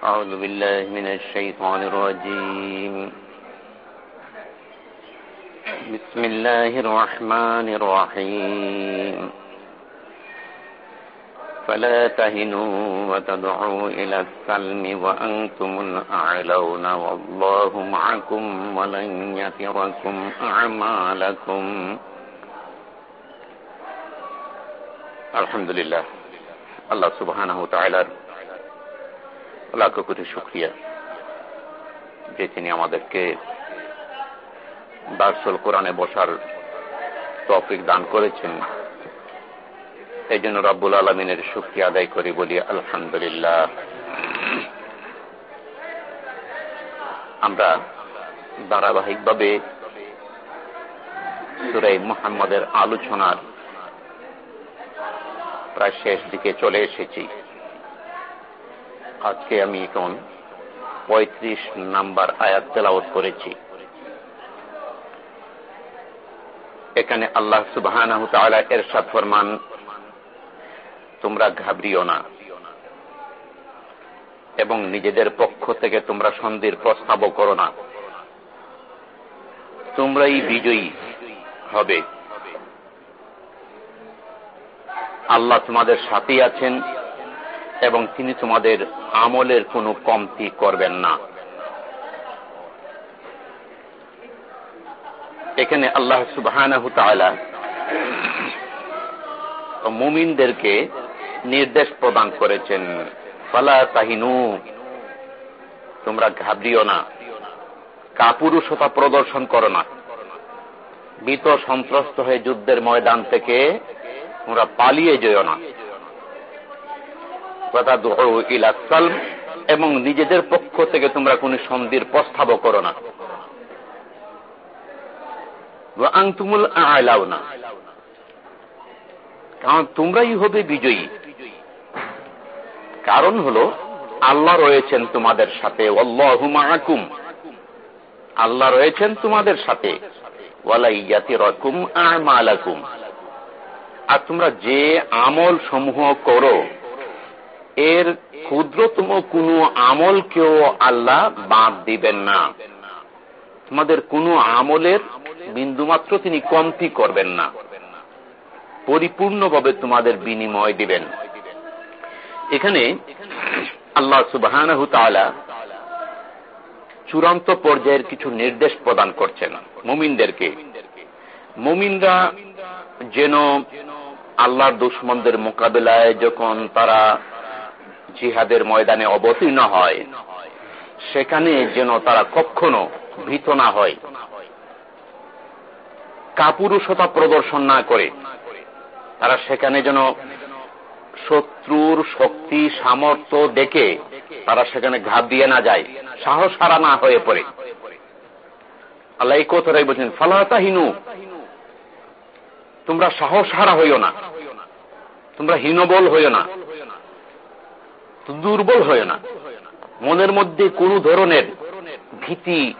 أعوذ بالله من الشيطان الرجيم. بسم الله الرحمن الرحيم. فلا تهنوا وتدعوا إلى السلم وأنتم الأعلون والله معكم ولن يتركم أعمالكم. الحمد لله. الله سبحانه وتعالى লাখ কোটি শুক্রিয়া যে তিনি আমাদেরকে দার্সল কোরআনে বসার তফিক দান করেছেন। এই জন্য রব্বুল আলমিনের শুক্রিয়া আদায় করি, বলি আলহামদুলিল্লাহ। আমরা ধারাবাহিকভাবে সুরাই মোহাম্মদের আলোচনার প্রায় শেষ দিকে চলে এসেছি। আজকে আমি এখন পঁয়ত্রিশ নাম্বার আয়াত তেলাওত করেছি। এখানে আল্লাহ সুবাহ এর সাথ ফরমান, তোমরা ঘাবরিও না। এবং নিজেদের পক্ষ থেকে তোমরা সন্ধির প্রস্তাবও করো না। তোমরাই বিজয়ী হবে। আল্লাহ তোমাদের সাথেই আছেন। এবং তিনি তোমাদের আমলের কোনো কমতি করবেন না। এখানে আল্লাহ সুবাহ মুমিনদেরকে নির্দেশ প্রদান করেছেন, ফালা তাহিনু, তোমরা ঘাবড়িও না, কাপুরুষতা প্রদর্শন করো না। ভীত সন্ত্রস্ত হয়ে যুদ্ধের ময়দান থেকে তোমরা পালিয়ে যেও না। এবং নিজেদের পক্ষ থেকে তোমরা কোন সন্ধির প্রস্তাবও করো না। কারণ তোমরাই হবে বিজয়ী। কারণ হল, আল্লাহ রয়েছেন তোমাদের সাথে আল্লাহ রয়েছেন তোমাদের সাথে আর তোমরা যে আমল সমূহ করো এর ক্ষুদ্রতম কোন আমলকেও আল্লাহ বাদ দিবেন না। তোমাদের কোন আমলের বিন্দুমাত্র তিনি কমতি করবেন না। পরিপূর্ণভাবে তোমাদের বিনিময় দিবেন। এখানে আল্লাহ সুবাহ চূড়ান্ত পর্যায়ের কিছু নির্দেশ প্রদান করছেন মুমিনদেরকে। মুমিনরা যেন আল্লাহর দুশ্মনদের মোকাবেলায় যখন তারা জিহাদের ময়দানে অবতীর্ণ হয়। সেখানে যেন তারা কখনো ভীত না হয়। কাপুরুষতা প্রদর্শন না করে। তারা সেখানে যেন শত্রুর শক্তি, সামর্থ্য দেখে তারা সেখানে ঘাত দিয়ে না যায়, সাহস হারা না হয়ে পড়ে। আল্লাহ এই বলছেন ফালাতাহিনু তোমরা সাহস হারা হইও না। তোমরা হীনবল হইও না। দুর্বল হইও না। মনের মধ্যে কোন ধরনের ভীতি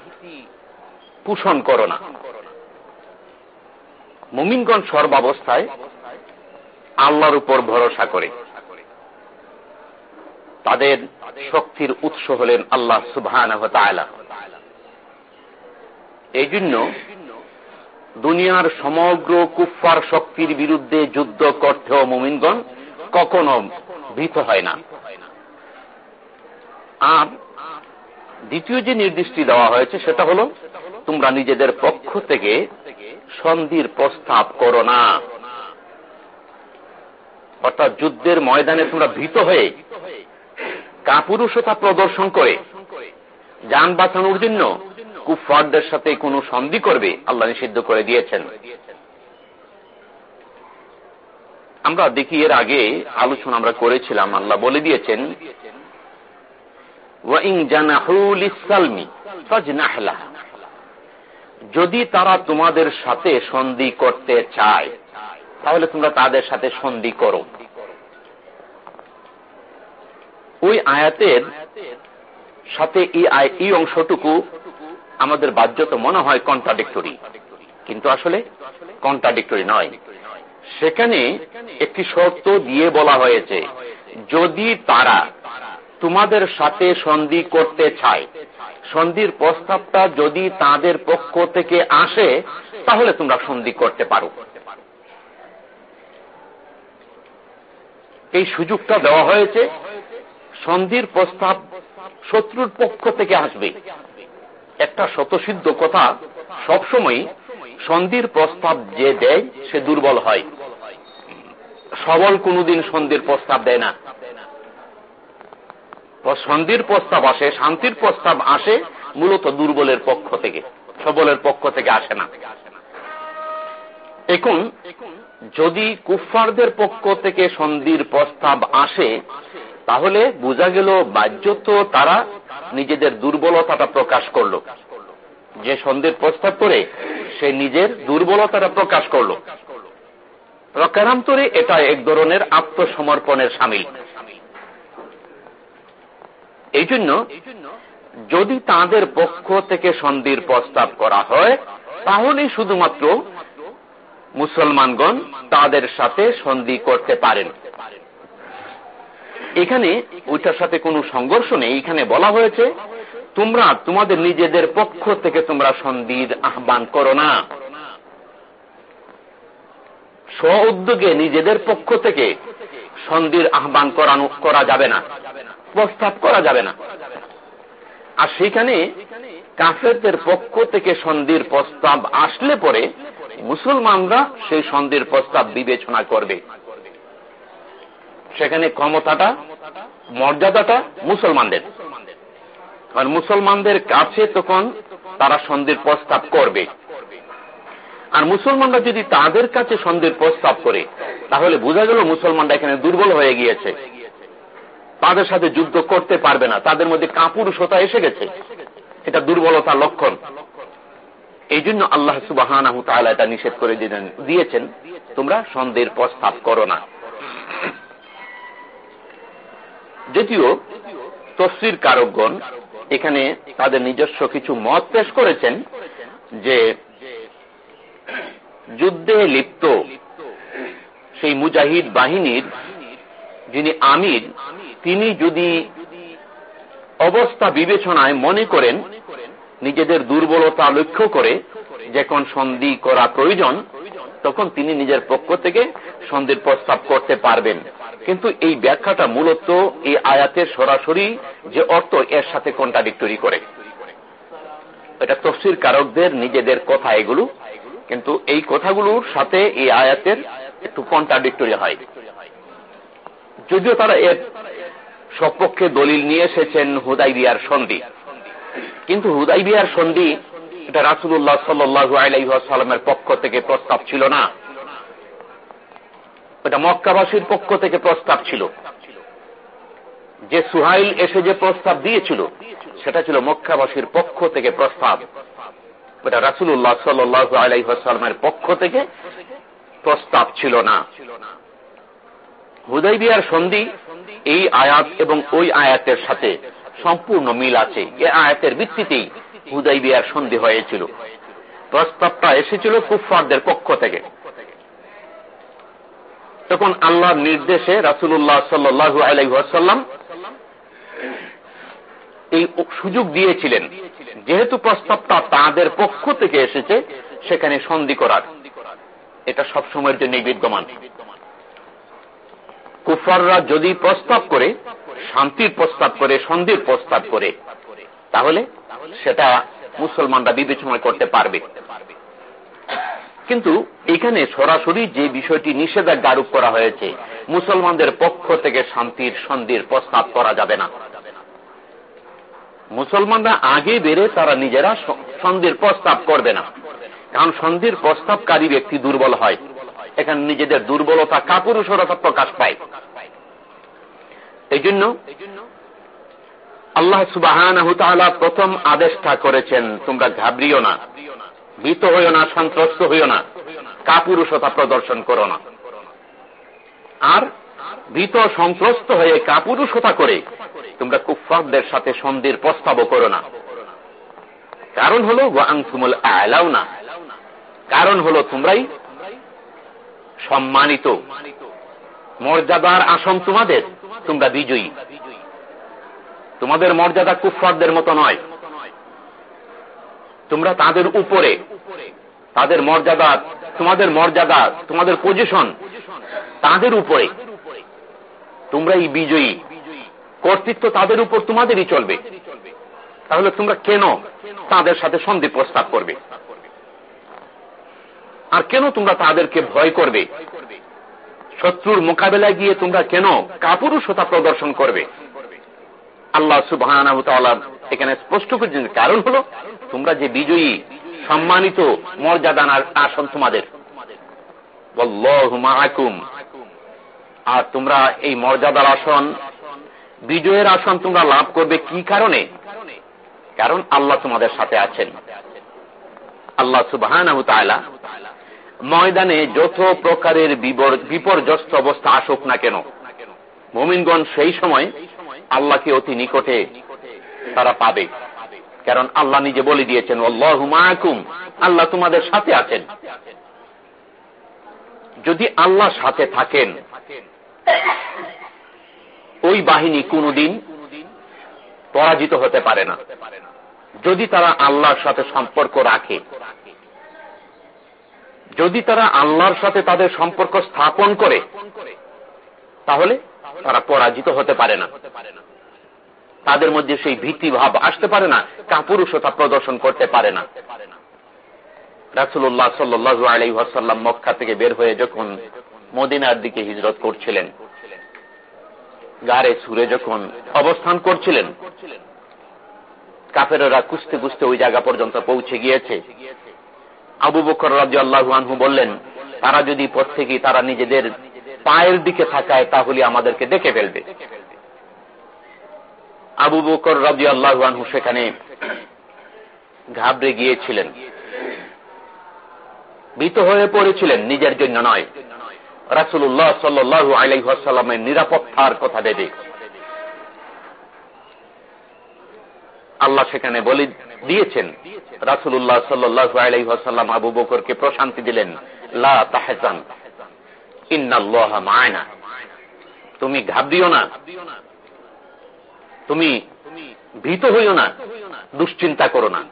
পোষণ করো না। মুমিনগঞ্জ সর্বাবস্থায় আল্লাহর উপর ভরসা করে। তাদের শক্তির উৎস হলেন আল্লাহ সুবহান এই জন্য দুনিয়ার সমগ্র কুফার শক্তির বিরুদ্ধে যুদ্ধ করতেও মুমিনগণ কখনো ভীত হয় না। আর দ্বিতীয় যে নির্দিষ্টি দেওয়া হয়েছে সেটা হলো, তোমরা নিজেদের পক্ষ থেকে সন্ধির প্রস্তাব করো না। অর্থাৎ যুদ্ধের ময়দানে তোমরা ভীত হয়ে কাপুরুষতা প্রদর্শন করে যান বাঁচানোর জন্য কুফারদের সাথে কোন সন্ধি করবে আল্লাহ নিষিদ্ধ করে দিয়েছেন। আমরা দেখি এর আগে আলোচনা আমরা করেছিলাম, আল্লাহ বলে দিয়েছেন যদি তারা তোমাদের সাথে সন্ধি করতে চায়, তাহলে তোমরা তাদের সাথে সন্ধি করো। ওই আয়াতের সাথে এই অংশটুকু আমাদের বাহ্যত মনে হয় কন্ট্রাডিক্টরি কিন্তু আসলে কন্ট্রাডিক্টরি নয়। সেখানে একটি শর্ত দিয়ে বলা হয়েছে, যদি তারা তোমাদের সাথে সন্ধি করতে চায়। সন্ধির প্রস্তাবটা যদি তাদের পক্ষ থেকে আসে, তাহলে তোমরা সন্ধি করতে পারো। এই সুযোগটা দেওয়া হয়েছে। সন্ধির প্রস্তাব শত্রুর পক্ষ থেকে আসবে। একটা শতসিদ্ধ কথা, সবসময় সন্ধির প্রস্তাব যে দেয়, সে দুর্বল হয়। সবল কোনদিন সন্ধির প্রস্তাব দেয় না। সন্ধির প্রস্তাব আসে, শান্তির প্রস্তাব আসে মূলত দুর্বলের পক্ষ থেকে, সবলের পক্ষ থেকে আসে না। এখন, যদি কুফফারদের পক্ষ থেকে সন্ধির প্রস্তাব আসে, তাহলে বোঝা গেল বাহ্যত তারা নিজেদের দুর্বলতাটা প্রকাশ করল। যে সন্ধির প্রস্তাব করে, সে নিজের দুর্বলতাটা প্রকাশ করল। প্রকারান্তরে এটা এক ধরনের আত্মসমর্পণের সামিল। এই জন্য যদি তাদের পক্ষ থেকে সন্ধির প্রস্তাব করা হয় তাহলে শুধুমাত্র মুসলমানগণ তাদের সাথে সন্ধি করতে পারেন। এখানে ওইটার সাথে কোনো সংঘর্ষ নেই। এখানে বলা হয়েছে, তোমরা তোমাদের নিজেদের পক্ষ থেকে তোমরা সন্ধির আহ্বান করো না। স্ব উদ্যোগে নিজেদের পক্ষ থেকে সন্ধির আহ্বান করা যাবে না। প্রস্তাব করা যাবে না। আর সেখানে কাফেরদের পক্ষ থেকে সন্ধির প্রস্তাব আসলে পরে মুসলমানরা সেই সন্ধির প্রস্তাব বিবেচনা করবে। সেখানে ক্ষমতাটা, মর্যাদাটা মুসলমানদের। আর মুসলমানদের কাছে তখন তারা সন্ধির প্রস্তাব করবে। আর মুসলমানরা যদি তাদের কাছে সন্ধির প্রস্তাব করে, তাহলে বোঝা গেল মুসলমানরা এখানে দুর্বল হয়ে গিয়েছে। তাদের সাথে যুদ্ধ করতে পারবে না। তাদের মধ্যে কাপুরুষতা এসে গেছে। এটা দুর্বলতার লক্ষণ। এই জন্য আল্লাহ সুবাহ এটা নিষেধ করে দিয়েছেন, তোমরা সন্দেহের প্রস্তাব করো না। যদিও তসরির কারকগণ এখানে তাদের নিজস্ব কিছু মত পেশ করেছেন যে যুদ্ধে লিপ্ত সেই মুজাহিদ বাহিনীর যিনি আমির তিনি যদি অবস্থা বিবেচনায় মনে করেন, নিজেদের দুর্বলতা লক্ষ্য করে যখন সন্ধি করা প্রয়োজন, তখন তিনি নিজের পক্ষ থেকে সন্ধির প্রস্তাব করতে পারবেন। কিন্তু এই ব্যাখ্যাটা মূলত এই আয়াতের সরাসরি যে অর্থ, এর সাথে কন্ট্রাডিক্টরি করে। এটা তফসির কারকদের নিজেদের কথা এগুলো, কিন্তু এই কথাগুলোর সাথে এই আয়াতের একটু কন্ট্রাডিক্টরি হয়। যদিও তারা এর সপক্ষে দলিল নিয়ে এসেছেন হুদাই বিয়ার সন্ধি। কিন্তু হুদাই বিয়ার সন্ধি, এটা রাসুল্লাহ সাল্লু আলাইসাল্লামের পক্ষ থেকে প্রস্তাব ছিল না। এটা মক্কাবাসীর পক্ষ থেকে প্রস্তাব ছিল। যে সুহাইল এসে যে প্রস্তাব দিয়েছিল, সেটা ছিল মক্কাবাসীর পক্ষ থেকে প্রস্তাব। এটা রাসুল্লাহ সাল্লু আলাইসাল্লামের পক্ষ থেকে প্রস্তাব ছিল না। হুদয় বিয়ার সন্ধি এই আয়াত এবং ওই আয়াতের সাথে সম্পূর্ণ মিল আছে। এ আয়াতের ভিত্তিতেই হুদয় বিয়ার সন্ধি হয়েছিল। প্রস্তাবটা এসেছিল কুফফারদের পক্ষ থেকে। তখন আল্লাহর নির্দেশে রাসুল্লাহ সাল্লু আলাইসাল্লাম এই সুযোগ দিয়েছিলেন। যেহেতু প্রস্তাবটা তাদের পক্ষ থেকে এসেছে, সেখানে সন্ধি করার। এটা সবসময়ের জন্য বিদ্যমান। কুফাররা যদি প্রস্তাব করে, শান্তির প্রস্তাব করে, সন্ধির প্রস্তাব করে, তাহলে সেটা মুসলমানরা বিবেচনা করতে পারবে। কিন্তু এখানে সরাসরি যে বিষয়টি নিষেধাজ্ঞা আরোপ করা হয়েছে, মুসলমানদের পক্ষ থেকে শান্তির, সন্ধির প্রস্তাব করা যাবে না। মুসলমানরা আগে বেড়ে তারা নিজেরা সন্ধির প্রস্তাব করবে না। কারণ সন্ধির প্রস্তাবকারী ব্যক্তি দুর্বল হয়। এখানে নিজেদের দুর্বলতা কাপুরুষরতা প্রকাশ পায়। এই জন্য আল্লাহ সুবাহান প্রথম আদেশটা করেছেন, তোমরা ঘাবড়িও না, ভীত হইও না, সন্ত্রস্ত হইও না, কাপুরুষতা প্রদর্শন করো না। আর ভীত, সন্ত্রস্ত হয়ে কাপুরুষতা করে তোমরা কুফারদের সাথে সন্ধির প্রস্তাবও করো না। কারণ হলো আলাও না কারণ হলো, তোমরাই সম্মানিত। মর্যাদার আসন তোমাদের, তোমরা বিজয়ী। তোমাদের মর্যাদা কুফারদের মতো নয়। তোমরা তাদের উপরে, তাদের মর্যাদা, তোমাদের মর্যাদা, তোমাদের পজিশন তাদের উপরে। তোমরা এই বিজয়ী। কর্তৃত্ব তাদের উপর তোমাদেরই চলবে। তাহলে তোমরা কেন তাদের সাথে সন্ধি প্রস্তাব করবে? আর কেন তোমরা তাদেরকে ভয় করবে? শত্রুর মোকাবেলায় গিয়ে তোমরা কেন কাপুরুষতা প্রদর্শন করবে? আল্লাহ সুবাহ এখানে স্পষ্ট করছেন কারণ হলো, তোমরা যে বিজয়ী, সম্মানিত মর্যাদানার আসন তোমাদের। আর তোমরা এই মর্যাদার আসন, বিজয়ের আসন তোমরা লাভ করবে কি কারণে? কারণ আল্লাহ তোমাদের সাথে আছেন। আল্লাহ সুবাহ ময়দানে যত প্রকারের বিপর্যস্ত অবস্থা আসুক না কেন। মোমিনগঞ্জ সেই সময় আল্লাহকে অতি নিকটে তারা পাবে। কারণ আল্লাহ নিজে বলে দিয়েছেন আল্লাহ তোমাদের সাথে আছেন। যদি আল্লাহ সাথে থাকেন, ওই বাহিনী কোনদিন পরাজিত হতে পারে না। যদি তারা আল্লাহর সাথে সম্পর্ক রাখে যদি তারা আল্লাহর সাথে তাদের সম্পর্ক স্থাপন করে, তাহলে তারা পরাজিত হতে পারে না। তাদের মধ্যে সেই ভীতি ভাব আসতে পারে না, কাপুরুষতা প্রদর্শন করতে পারে না। রাসুল্লাহ সাল্লু আলাইসাল্লাম মক্কা থেকে বের হয়ে যখন মদিনার দিকে হিজরত করছিলেন, গাড়ে সুরে যখন অবস্থান করছিলেন কাপেরা কুস্তে কুস্তে ওই জায়গা পর্যন্ত পৌঁছে গিয়েছে। আবু বকর রাজু আল্লাহু বললেন, তারা যদি প্রত্যেকে তারা নিজেদের পায়ের দিকে থাকায় তাহলে আমাদেরকে দেখে ফেলবে। আবু বকর রাজু আল্লাহু সেখানে ঘাবড়ে গিয়েছিলেন। ভীত হয়ে পড়েছিলেন, নিজের জন্য নয়। রাসুল্লাহ সাল্লু আলাইসাল্লামের নিরাপত্তার কথা ভেবে। আল্লাহ সেখানে বলে দিয়েছেন। রাসুল্লাহ সাল্লু আলাইসাল্লাম আবু বকরকে প্রশান্তি দিলেন মায়না তুমি ঘাবড়িও না। তুমি ভীত হইও না। দুশ্চিন্তা করো না।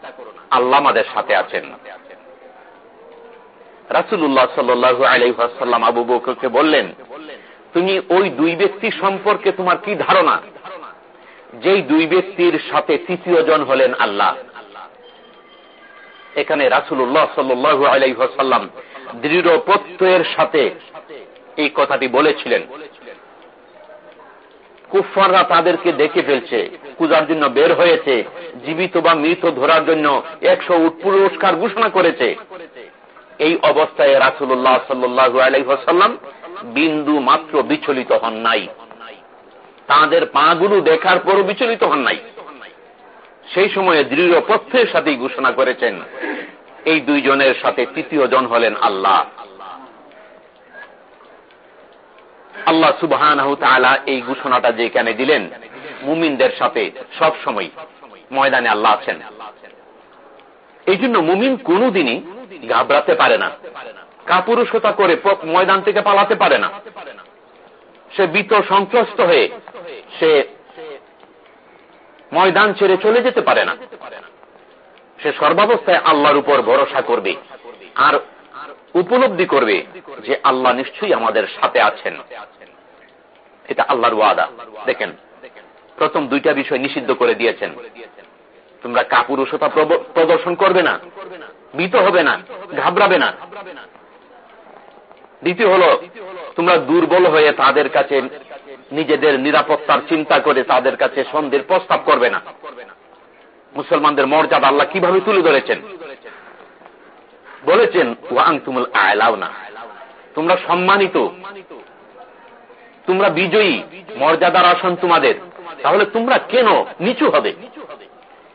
আল্লাহ আমাদের সাথে আছেন। রাসুল্লাহ সাল্লু আলাইসাল্লাম আবু বকরকে বললেন, তুমি ওই দুই ব্যক্তি সম্পর্কে তোমার কি ধারণা? যেই দুই ব্যক্তির সাথে তৃতীয় জন হলেন আল্লাহ। এখানে রাসুল্লাহ সাল্লু আলাইসাল্লাম দৃঢ় প্রত্যয়ের সাথে এই কথাটি বলেছিলেন। কুফাররা তাদেরকে দেখে ফেলছে পূজার জন্য বের হয়েছে, জীবিত বা মৃত ধরার জন্য একশো পুরস্কার ঘোষণা করেছে। এই অবস্থায় রাসুল্লাহ সাল্লু আলাইসাল্লাম বিন্দু মাত্র বিচলিত হন নাই। তাদের পাগুলো দেখার পরও বিচলিত হন নাই। সেই সময়ে দৃঢ় পথ্যের সাথেই ঘোষণা করেছেন, এই দুইজনের সাথে তৃতীয় জন হলেন আল্লাহ। আল্লাহ সুবাহ এই ঘোষণাটা যেখানে দিলেন, মুমিনদের সাথে সব সময় ময়দানে আল্লাহ আছেন। এই জন্য মুমিন কোনদিনই ঘাবড়াতে পারে না, কাপুরুষতা করে ময়দান থেকে পালাতে পারে না। সে বিত সন্ত্রস্ত হয়ে সে ময়দান ছেড়ে চলে যেতে পারে না। সে সর্বাবস্থায় আল্লাহর উপর ভরসা করবে আর উপলব্ধি করবে যে আল্লাহ নিশ্চয়ই আমাদের সাথে আছেন। এটা আল্লাহর ওয়াদা। দেখেন, প্রথম দুইটা বিষয় নিষিদ্ধ করে দিয়েছেন। তোমরা কাপুরুষতা প্রদর্শন করবে না ভীত হবে না, ঘাবড়াবে না। দ্বিতীয় হল, তোমরা দুর্বল হয়ে তাদের কাছে নিজেদের নিরাপত্তার চিন্তা করে তাদের কাছে সন্ধির প্রস্তাব করবে না। মুসলমানদের মর্যাদা আল্লাহ কীভাবে তুলে ধরেছেন? বলেছেন, ওয়াং তুমুল আয়লাও না তোমরা সম্মানিত, তোমরা বিজয়ী, মর্যাদার আসন তোমাদের। তাহলে তোমরা কেন নিচু হবে?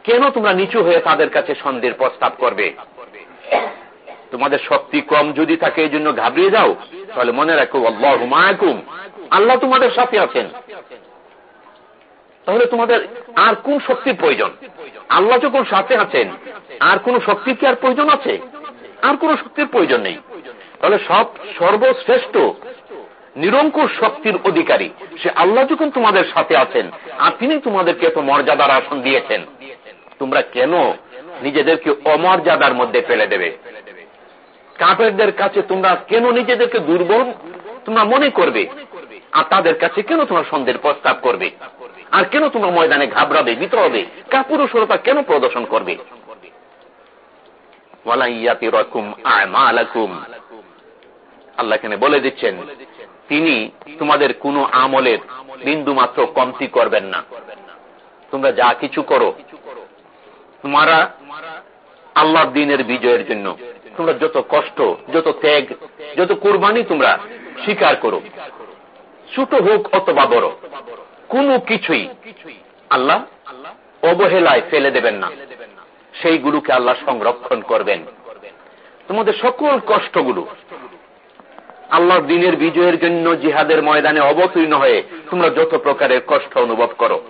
কেন তোমরা নিচু হয়ে তাদের কাছে সন্ধির প্রস্তাব করবে? তোমাদের শক্তি কম যদি থাকে এই জন্য ঘাবড়িয়ে যাও। তাহলে মনে রাখো, আল্লাহ মায়াকুম আল্লাহ তোমাদের সাথে আছেন। তাহলে তোমাদের আর কোন শক্তির প্রয়োজন? আল্লাহ যখন সাথে আছেন, আর কোন শক্তির কি আর প্রয়োজন আছে? আর কোন শক্তির প্রয়োজন নেই। তাহলে সব সর্বশ্রেষ্ঠ, নিরঙ্কুশ শক্তির অধিকারী, সে আল্লাহ যখন তোমাদের সাথে আছেন, আর তিনি তোমাদেরকে এত মর্যাদার আসন দিয়েছেন, তোমরা কেন নিজেদেরকে অমর্যাদার মধ্যে ফেলে দেবে? কাপেরদের কাছে তোমরা কেন নিজেদেরকে দুর্বল? তোমরা মনে করবে। আর তাদের কাছে কেন তোমরা সন্দেহের প্রস্তাব করবে? আর কেন তোমরা ময়দানে ঘাবড়াবে বিত হবে কাপুরুষতা কেন প্রদর্শন করবে? আল্লাহ এখানে বলে দিচ্ছেন, তিনি তোমাদের কোন আমলের বিন্দু মাত্র কমতি করবেন না। তোমরা যা কিছু করো, তোমারা আল্লাহ দিনের বিজয়ের জন্য তোমরা যত কষ্ট, যত ত্যাগ, যত কোরবানি তোমরা স্বীকার করো। ছোট হোক অথবা বড়, কোনো কিছুই আল্লাহ অবহেলায় ফেলে দেবেন না। সেইগুলোকে আল্লাহ সংরক্ষণ করবেন। তোমাদের সকল কষ্টগুলো আল্লাহ দিনের বিজয়ের জন্য জিহাদের ময়দানে অবতীর্ণ হয়ে তোমরা যত প্রকারের কষ্ট অনুভব করো।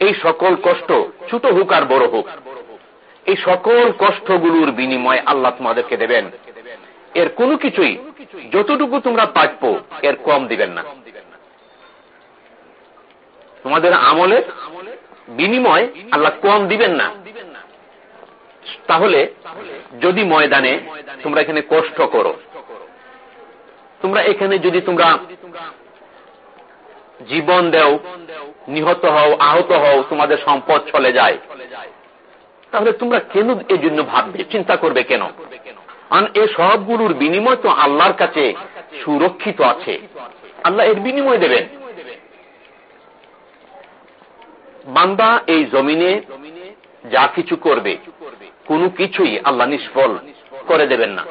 এই সকল কষ্ট ছোট হোক আর বড় হোক এই সকল কষ্টগুলোর বিনিময় আল্লাহ তোমাদেরকে দেবেন। এর কোনো কিছুই যতটুকু তোমরা প্রাপ্য এর কম দিবেন না। তোমাদের আমলের বিনিময় আল্লাহ কম দিবেন না। তাহলে যদি ময়দানে তোমরা এখানে কষ্ট করো, তোমরা এখানে যদি তোমরা জীবন দেও, নিহত হও, আহত হও, তোমাদের সম্পদ চলে যায়। তাহলে তোমরা কেন এই জন্য ভাববে? চিন্তা করবে কেন? কারণ এ সবগুলোর বিনিময় তো আল্লাহর কাছে সুরক্ষিত আছে। আল্লাহ এর বিনিময় দেবেন। বান্দা এই জমিনে যা কিছু করবে, কোনো কিছুই আল্লাহ নিষ্ফল করে দেবেন না।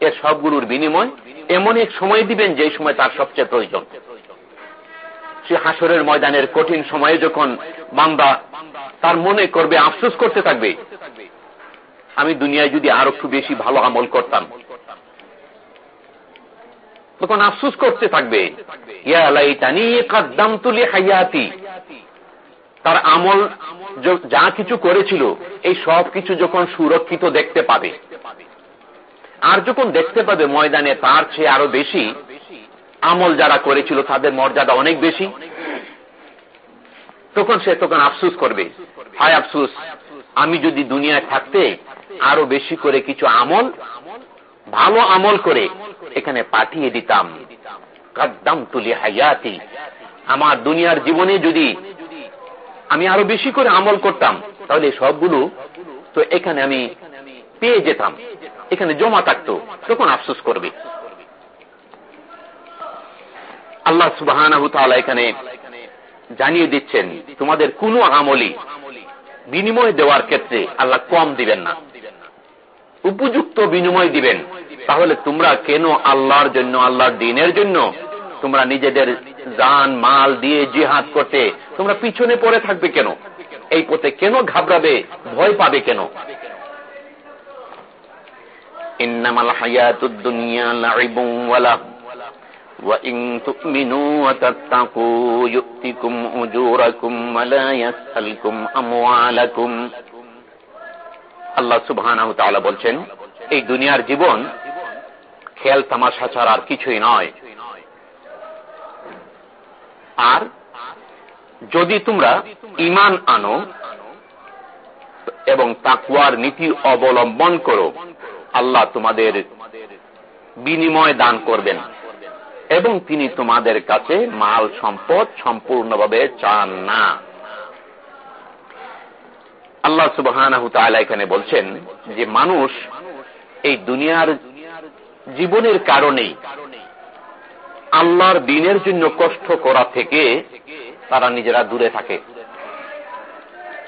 এর সবগুলোর বিনিময় এমন এক সময় দিবেন যে সময় তার সবচেয়ে প্রয়োজন। সে হাসরের ময়দানের কঠিন সময়ে যখন বান্দা তার মনে করবে, আফসোস করতে থাকবে। আমি দুনিয়ায় যদি আরও একটু বেশি ভালো আমল করতাম। তখন আফসোস করতে থাকবে। তার আমল যা কিছু করেছিল, এই সব কিছু যখন সুরক্ষিত দেখতে পাবে। আর যখন দেখতে পাবে ময়দানে তার চেয়ে আরও বেশি, আমল যারা করেছিল তাদের মর্যাদা অনেক বেশি। তখন সে তখন আফসুস করবে। হায় আফসুস, আমি যদি দুনিয়ায় থাকতে আরও বেশি করে কিছু আমল, ভালো আমল করে এখানে পাঠিয়ে দিতাম। কাদ্দাম তুলি হাইয়াতি আমার দুনিয়ার জীবনে যদি আমি আরও বেশি করে আমল করতাম, তাহলে সবগুলো তো এখানে আমি পেয়ে যেতাম। এখানে জমা থাকতো, তখন আফসোস করবে। আল্লাহ সুবাহ এখানে জানিয়ে দিচ্ছেন, তোমাদের কোনো আমলি বিনিময় দেওয়ার ক্ষেত্রে আল্লাহ কম দিবেন না। উপযুক্ত বিনিময় দিবেন। তাহলে তোমরা কেন আল্লাহর জন্য, আল্লাহর দিনের জন্য তোমরা নিজেদের জান, মাল দিয়ে জিহাদ করতে, তোমরা পিছনে পড়ে থাকবে কেন? এই পথে কেন ঘাবড়াবে, ভয় পাবে কেন? ইন্নামাল হায়াতুদ দুনিয়া লাইবুম ওয়ালা وإن تؤمنوا وتتقوا يؤتكم أجوركم ولا يسألكم أموالكم আল্লাহ সুবহানাহু তাআলা বলছেন এই দুনিয়ার জীবন খেল তামাশা ছাড়া আর কিছুই নয় আর যদি তোমরা ইমান আনো এবং তাকুয়ার নীতি অবলম্বন করো আল্লাহ তোমাদের বিনিময় দান করবেন এবং তিনি তোমাদের কাছে মাল সম্পদ সম্পূর্ণভাবে চান না। আল্লাহ সুবাহ এখানে বলছেন যে মানুষ এই দুনিয়ার জীবনের কারণেই আল্লাহর দিনের জন্য কষ্ট করা থেকে তারা নিজেরা দূরে থাকে।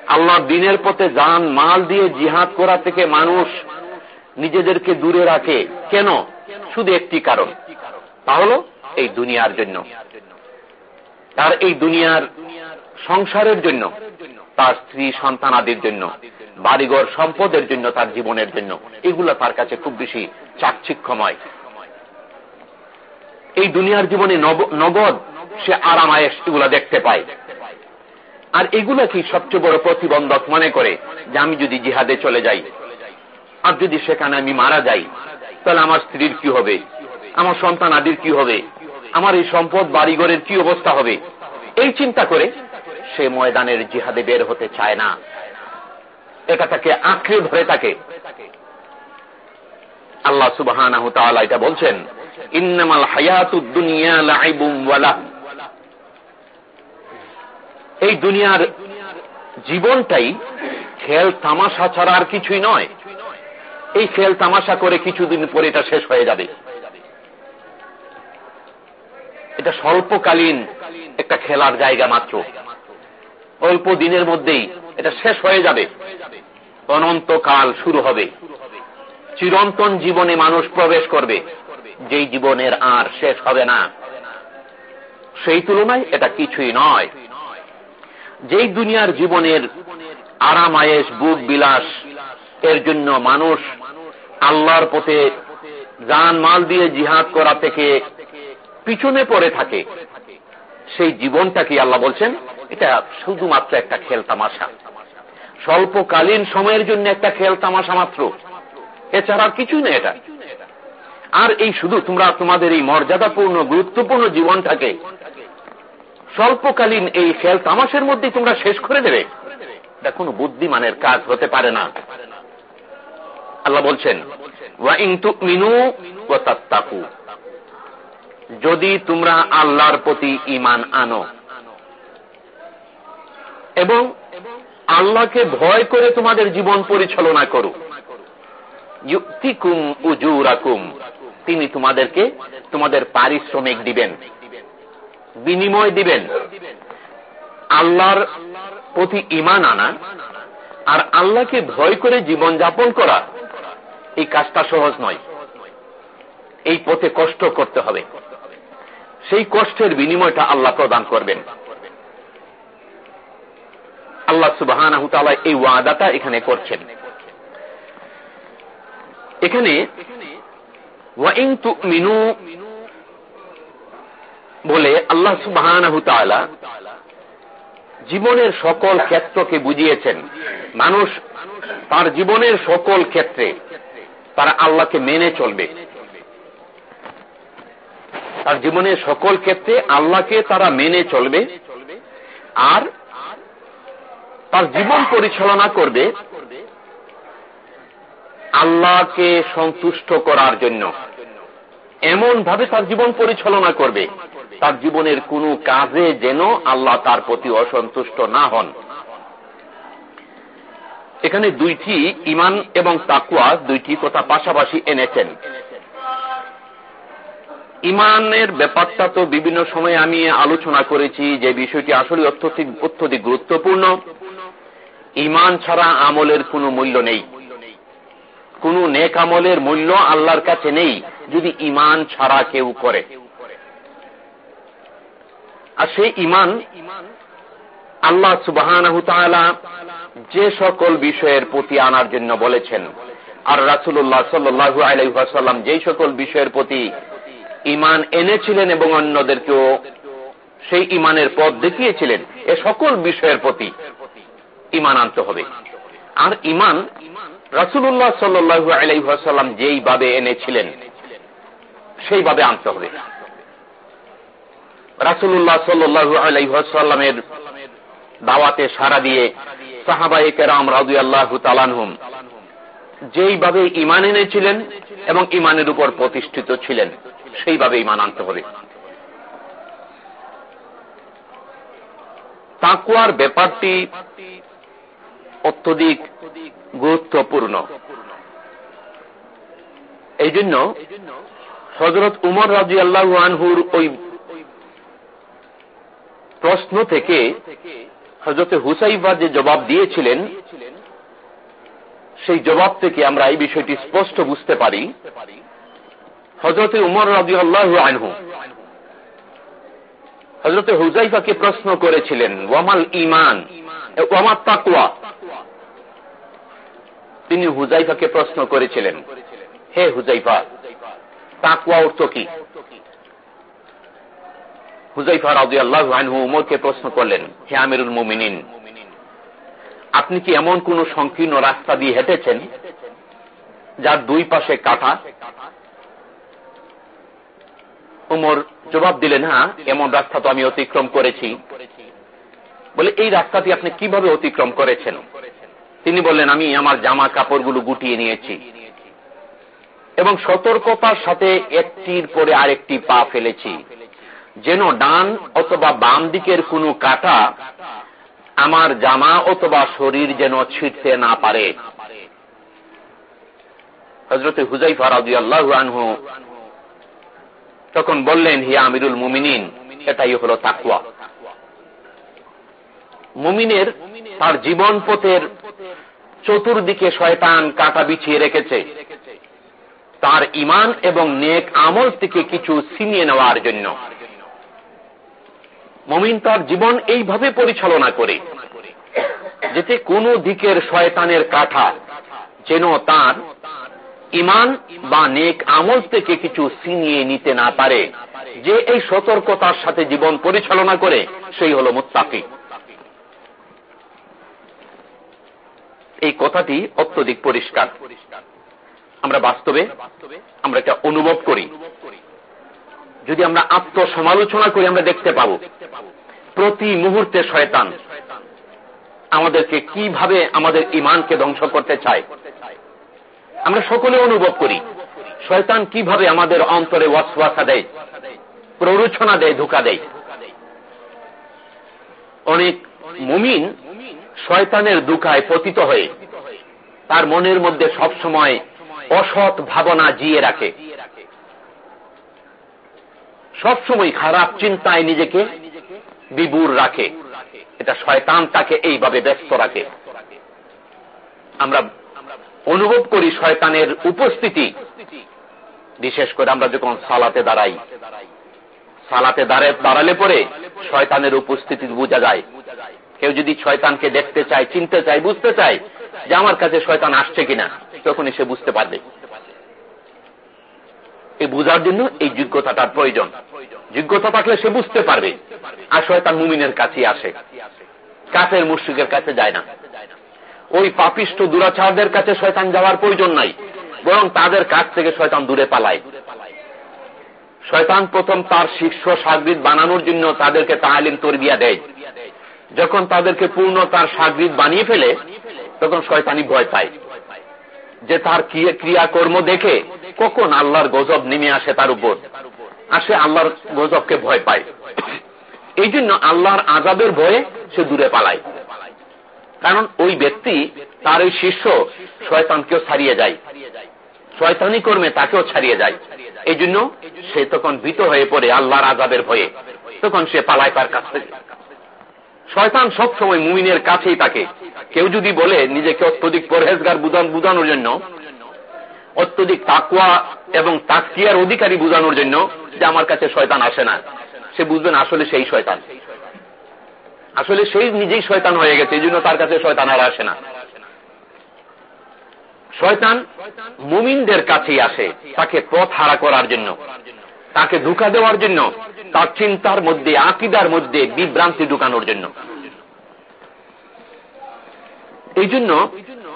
আল্লাহর দিনের পথে যান, মাল দিয়ে জিহাদ করা থেকে মানুষ নিজেদেরকে দূরে রাখে। কেন? শুধু একটি কারণ। তা হল এই দুনিয়ার জন্য। তার এই দুনিয়ার সংসারের জন্য, তার স্ত্রী সন্তানাদের জন্য, বাড়িঘর সম্পদের জন্য, তার জীবনের জন্য। এগুলো তার কাছে খুব বেশি চাকচিক্ষময় এই দুনিয়ার জীবনে নগদ সে আরামায়েশ এগুলা দেখতে পায়। আর এগুলা কি সবচেয়ে বড় প্রতিবন্ধক মনে করে যে আমি যদি জিহাদে চলে যাই, আর যদি সেখানে আমি মারা যাই, তাহলে আমার স্ত্রীর কি হবে? আমার সন্তান আদির কি হবে? আমার এই সম্পদ বাড়িঘরের কি অবস্থা হবে? এই চিন্তা করে সে ময়দানের জিহাদে বের হতে চায় না। এটা তাকে আঁকড়ে ধরে থাকে আল্লাহ সুবাহ এটা বলছেন, ইন্নামাল হায়াতুদ্দুনিয়া এই দুনিয়ার জীবনটাই খেল তামাশা ছাড়া আর কিছুই নয়। এই খেল তামাশা করে কিছুদিন পরে এটা শেষ হয়ে যাবে। এটা স্বল্পকালীন একটা খেলার জায়গা মাত্র। অল্প দিনের মধ্যেই এটা শেষ হয়ে যাবে। অনন্তকাল শুরু হবে। চিরন্তন জীবনে মানুষ প্রবেশ করবে। যেই জীবনের আর শেষ হবে না। সেই তুলনায় এটা কিছুই নয়। যেই দুনিয়ার জীবনের আরাম আয়েস বুক বিলাস, এর জন্য মানুষ আল্লাহর পথে জান মাল দিয়ে জিহাদ করা থেকে পিছনে পড়ে থাকে। সেই জীবনটাকে আল্লাহ বলছেন? এটা শুধুমাত্র একটা খেল তামাশা। স্বল্পকালীন সময়ের জন্য একটা খেল তামাশা মাত্র। এছাড়া কিছুই নেই এটা। আর এই শুধু তোমরা তোমাদের এই মর্যাদাপূর্ণ, গুরুত্বপূর্ণ জীবনটাকে স্বল্পকালীন এই খেল তামাশের মধ্যে তোমরা শেষ করে দেবে। এটা কোন বুদ্ধিমানের কাজ হতে পারে না। আল্লাহ বলছেন যদি তোমরা আল্লাহর প্রতি ইমান আনো। এবং আল্লাহকে ভয় করে তোমাদের জীবন পরিচালনা করো। ইউক্তিকুম উজুরাকুম। তিনি তোমাদেরকে তোমাদের পারিশ্রমিক দিবেন। বিনিময় দিবেন। আল্লাহর প্রতি ইমান আনা আর আল্লাহকে ভয় করে জীবন যাপন করা, এই কাজটা সহজ নয়। এই পথে কষ্ট করতে হবে। সেই কষ্টের বিনিময়টা আল্লাহ প্রদান করবেন। আল্লাহ সুবাহ এই ওয়াদাটা এখানে করছেন। এখানে বলে আল্লাহ সুবাহ জীবনের সকল ক্ষেত্রকে বুঝিয়েছেন। মানুষ তার জীবনের সকল ক্ষেত্রে তারা আল্লাহকে মেনে চলবে। তার জীবনের সকল ক্ষেত্রে আল্লাহকে তারা মেনে চলবে আর তার জীবন পরিচালনা করবে আল্লাহকে সন্তুষ্ট করার জন্য। এমন ভাবে তার জীবন পরিচালনা করবে। তার জীবনের কোনো কাজে যেন আল্লাহ তার প্রতি অসন্তুষ্ট না হন। এখানে দুইটি ইমান এবং তাকুয়া দুইটি কথা পাশাপাশি এনেছেন। ইমানের ব্যাপারটা তো বিভিন্ন সময়ে আমি আলোচনা করেছি, যে বিষয়টি আসলে অত্যধিক অত্যধিক গুরুত্বপূর্ণ। ইমান ছাড়া আমলের কোনো মূল্য নেই। কোন নেক আমলের মূল্য আল্লাহর কাছে নেই, যদি ইমান ছাড়া কেউ করে। আর সেই ইমান আল্লাহ সুবাহ যে সকল বিষয়ের প্রতি আনার জন্য বলেছেন। আর রাসুল্লাহ সাল্লু আলাইসাল্লাম যেই সকল বিষয়ের প্রতি ইমান এনেছিলেন এবং অন্যদেরকেও সেই ইমানের পথ দেখিয়েছিলেন। এ সকল বিষয়ের প্রতি ইমান আনতে হবে। আর ইমান রাসুল্লাহ সাল্লু আলাইসাল্লাম যেইভাবে এনেছিলেন সেইভাবে আনতে হবে। রাসুল্লাহ সাল্লু আলাইসাল্লামের দাওয়াতে সারা দিয়ে সাহাবাই কেরাম রাজু আল্লাহ তালানহুম যেইভাবে ইমান এনেছিলেন এবং ইমানের উপর প্রতিষ্ঠিত ছিলেন। সেইভাবে ইমান আনতে হবে। তাকুয়ার ব্যাপারটি অত্যধিক গুরুত্বপূর্ণ। এই জন্য হজরত উমর রাজি আল্লাহ আনহুর ওই প্রশ্ন থেকে হজরতে হুসাইফা যে জবাব দিয়েছিলেন, সেই জবাব থেকে আমরা এই বিষয়টি স্পষ্ট বুঝতে পারি। হজরতে উমর রাজি আল্লাহ আনহু। হজরতে হুজাইফাকে প্রশ্ন করেছিলেন, ওয়ামাল ইমান ওয়ামার তাকুয়া তিনি হুজাইফাকে প্রশ্ন করেছিলেন, হে হুজাইফা তাকুয়া অর্থ কি? হুজাইফা রাজু আল্লাহ আনহু উমরকে প্রশ্ন করলেন, হে আমিরুল মুমিনিন, আপনি কি এমন কোন সংকীর্ণ রাস্তা দিয়ে হেঁটেছেন, যার দুই পাশে কাটা উমর জবাব দিলেন হ্যাঁ এমন রাস্তা তো আমি অতিক্রম করেছি। বলে, এই রাস্তাটি আপনি কীভাবে অতিক্রম করেছেন? তিনি বললেন, আমি আমার জামা কাপড়গুলো গুটিয়ে নিয়েছি এবং সতর্কতার সাথে একটির পরে আরেকটি পা ফেলেছি। যেন ডান অথবা বাম দিকের কোনো কাটা আমার জামা অথবা শরীর যেন ছিটতে না পারে। হজরত হুজাই ফারাদি আল্লাহ তখন বললেন হিয়া আমিরুল মুমিনিন, এটাই হল তাকুয়া মুমিনের তার জীবন পথের চতুর্দিকে শয়তান কাটা বিছিয়ে রেখেছে। তার ইমান এবং নেক আমল থেকে কিছু ছিনিয়ে নেওয়ার জন্য। মমিন তার জীবন এইভাবে পরিচালনা করে, যেতে কোন দিকের শয়তানের কাঠা যেন তার ইমান বা নেক আমল থেকে কিছু ছিনিয়ে নিতে না পারে। যে এই সতর্কতার সাথে জীবন পরিচালনা করে, সেই হল মুত্তাকি। এই কথাটি অত্যধিক পরিষ্কার। আমরা বাস্তবে, আমরা এটা অনুভব করি। যদি আমরা আত্মসমালোচনা করি আমরা দেখতে পাব, প্রতি মুহূর্তে শয়তান আমাদেরকে কীভাবে আমাদের ইমানকে ধ্বংস করতে চায় আমরা সকলে অনুভব করি, শয়তান কীভাবে আমাদের অন্তরে ওয়াসওয়াসা দেয়, প্ররোচনা দেয়, ধোকা দেয়। অনেক মুমিন শয়তানের দুকায় পতিত হয়ে তার মনের মধ্যে সবসময় অসৎ ভাবনা জিয়ে রাখে। সবসময় খারাপ চিন্তায় নিজেকে বিবুর রাখে। এটা শয়তান তাকে এইভাবে ব্যস্ত রাখে। আমরা অনুভব করি শয়তানের উপস্থিতি। বিশেষ করে আমরা যখন সালাতে দাঁড়াই, সালাতে দাঁড়ায়, দাঁড়ালে পরে শয়তানের উপস্থিতি বোঝা যায়। কেউ যদি শয়তানকে দেখতে চায়, চিনতে চায়, বুঝতে চায় যে আমার কাছে শয়তান আসছে কিনা, তখনই সে বুঝতে পারবে। এই বুঝার জন্য এই যোগ্যতাটার প্রয়োজন। যোগ্যতা থাকলে সে বুঝতে পারবে। আর শয়তান মুমিনের কাছে আসে। কাছের মুশ্রিকের কাছে যায় না। ওই পাপিষ্ট দুরাচারদের কাছে শয়তান যাওয়ার প্রয়োজন নাই, বরং তাদের কাছ থেকে শয়তান দূরে পালায়। শয়তান প্রথম তার শীর্ষ সাগরিদ বানানোর জন্য তাদেরকে তাহালিম তরবিয়া দেয়। যখন তাদেরকে পূর্ণ তার সাগরিদ বানিয়ে ফেলে, তখন শয়তানি ভয় পায়। যে তার ক্রিয়াকর্ম দেখে কখন আল্লাহর গজব নেমে আসে তার উপর। আসে আল্লাহর গজবকে ভয় পায়। এই জন্য আল্লাহর আজাবের ভয়ে সে দূরে পালায়। কারণ ওই ব্যক্তি তার ওই শিষ্য শয়তানকেও ছাড়িয়ে যায়। শয়তানি কর্মে তাকেও ছাড়িয়ে যায়। এই জন্য সে তখন ভীত হয়ে পড়ে আল্লাহর আজাবের ভয়ে। তখন সে পালায় তার কাছ শয়তান সব সময় মুমিনের কাছেই থাকে। কেউ যদি বলে, নিজেকে অত্যধিক পরহেজগার বুঝানোর জন্য, অত্যধিক তাকুয়া এবং তাকিয়ার অধিকারী বুঝানোর জন্য যে আমার কাছে শয়তান আসে না, সে বুঝবেন আসলে সেই শয়তান। আসলে সেই নিজেই শয়তান হয়ে গেছে, এই জন্য তার কাছে শয়তান আর আসে না। শয়তান মুমিনদের কাছেই আসে, তাকে পথ হারা করার জন্য, তাকে ধোকা দেওয়ার জন্য, তার চিন্তার মধ্যে, আকিদার মধ্যে বিভ্রান্তি ঢুকানোর জন্য। এই জন্য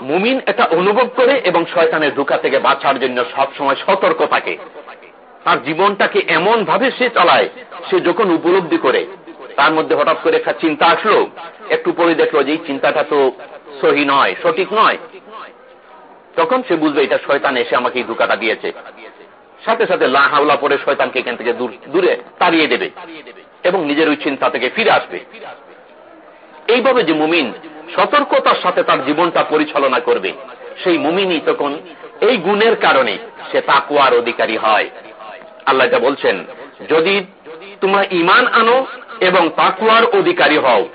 মুমিন এটা অনুভব করে এবং শয়তানের ধোকা থেকে বাঁচার জন্য সবসময় সতর্ক থাকে। তার জীবনটাকে এমন ভাবে সে চালায়, সে যখন উপলব্ধি করে তার মধ্যে হঠাৎ করে একটা চিন্তা আসলো। একটু পরে দেখল যে এই চিন্তাটা তো সহি নয়, সঠিক নয়। তখন সে বুঝবে এটা শয়তান এসে আমাকে এই ধোকাটা দিয়েছে। সাথে সাথে লাহাউলা পরে শয়তানকে এখান থেকে দূরে তাড়িয়ে দেবে এবং নিজের ওই চিন্তা থেকে ফিরে আসবে। এইভাবে যে মুমিন সতর্কতার সাথে তার জীবনটা পরিচালনা করবে, সেই মুমিনই তখন এই গুণের কারণে সে তাকুয়ার অধিকারী হয়। আল্লাহ বলছেন, যদি তোমরা ইমান আনো এবং তাকুয়ার অধিকারী হও।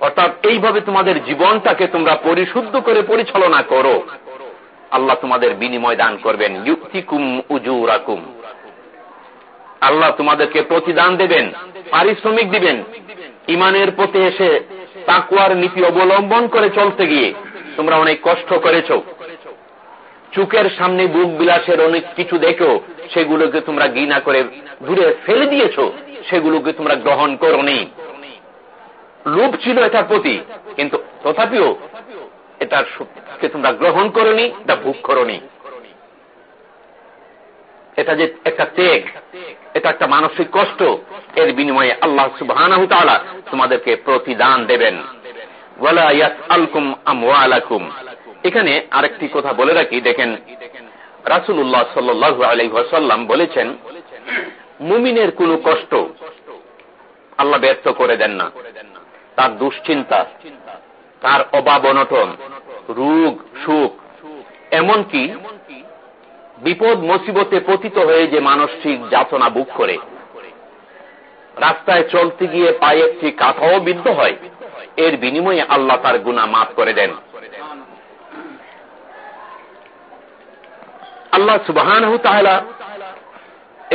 অর্থাৎ এইভাবে তোমাদের জীবনটাকে তোমরা পরিশুদ্ধ করে পরিচালনা করো। আল্লাহ তোমাদের বিনিময় দান করবেন। ইউক্তিকুম উজুরাকুম। আল্লাহ তোমাদেরকে প্রতিদান দেবেন, পারিশ্রমিক দিবেন। ইমানের পথে এসে তাকুয়ার নীতি অবলম্বন করে চলতে গিয়ে তোমরা অনেক কষ্ট করেছ। চুকের সামনে বুক বিলাসের অনেক কিছু দেখো, সেগুলোকে তোমরা গিনা করে দূরে ফেলে দিয়েছ, সেগুলোকে তোমরা গ্রহণ করো নি লোভ ছিল এটার প্রতি, কিন্তু তথাপিও এটার তোমরা গ্রহণ করনি এটা ভোগ করনি। এটা যে একটা ত্যাগ, এটা একটা মানসিক কষ্ট, এর বিনিময়ে আল্লাহ সুবাহ তোমাদেরকে প্রতিদান দেবেন। এখানে আরেকটি কথা বলে রাখি, দেখেন রাসুল্লাহ সাল্লু আলহাসাল্লাম বলেছেন, মুমিনের কোন কষ্ট আল্লাহ ব্যর্থ করে দেন না। তার দুশ্চিন্তা, তার অভাব অনটন, রোগ সুখ এমনকি বিপদ মুসিবতে পতিত হয়ে যে মানসিক যাতনা বুক করে। রাস্তায় চলতে গিয়ে পায়ে একটি কাঠাও বিদ্ধ হয়, এর বিনিময়ে আল্লাহ তার গুণা মাফ করে দেন। আল্লাহ সুবাহান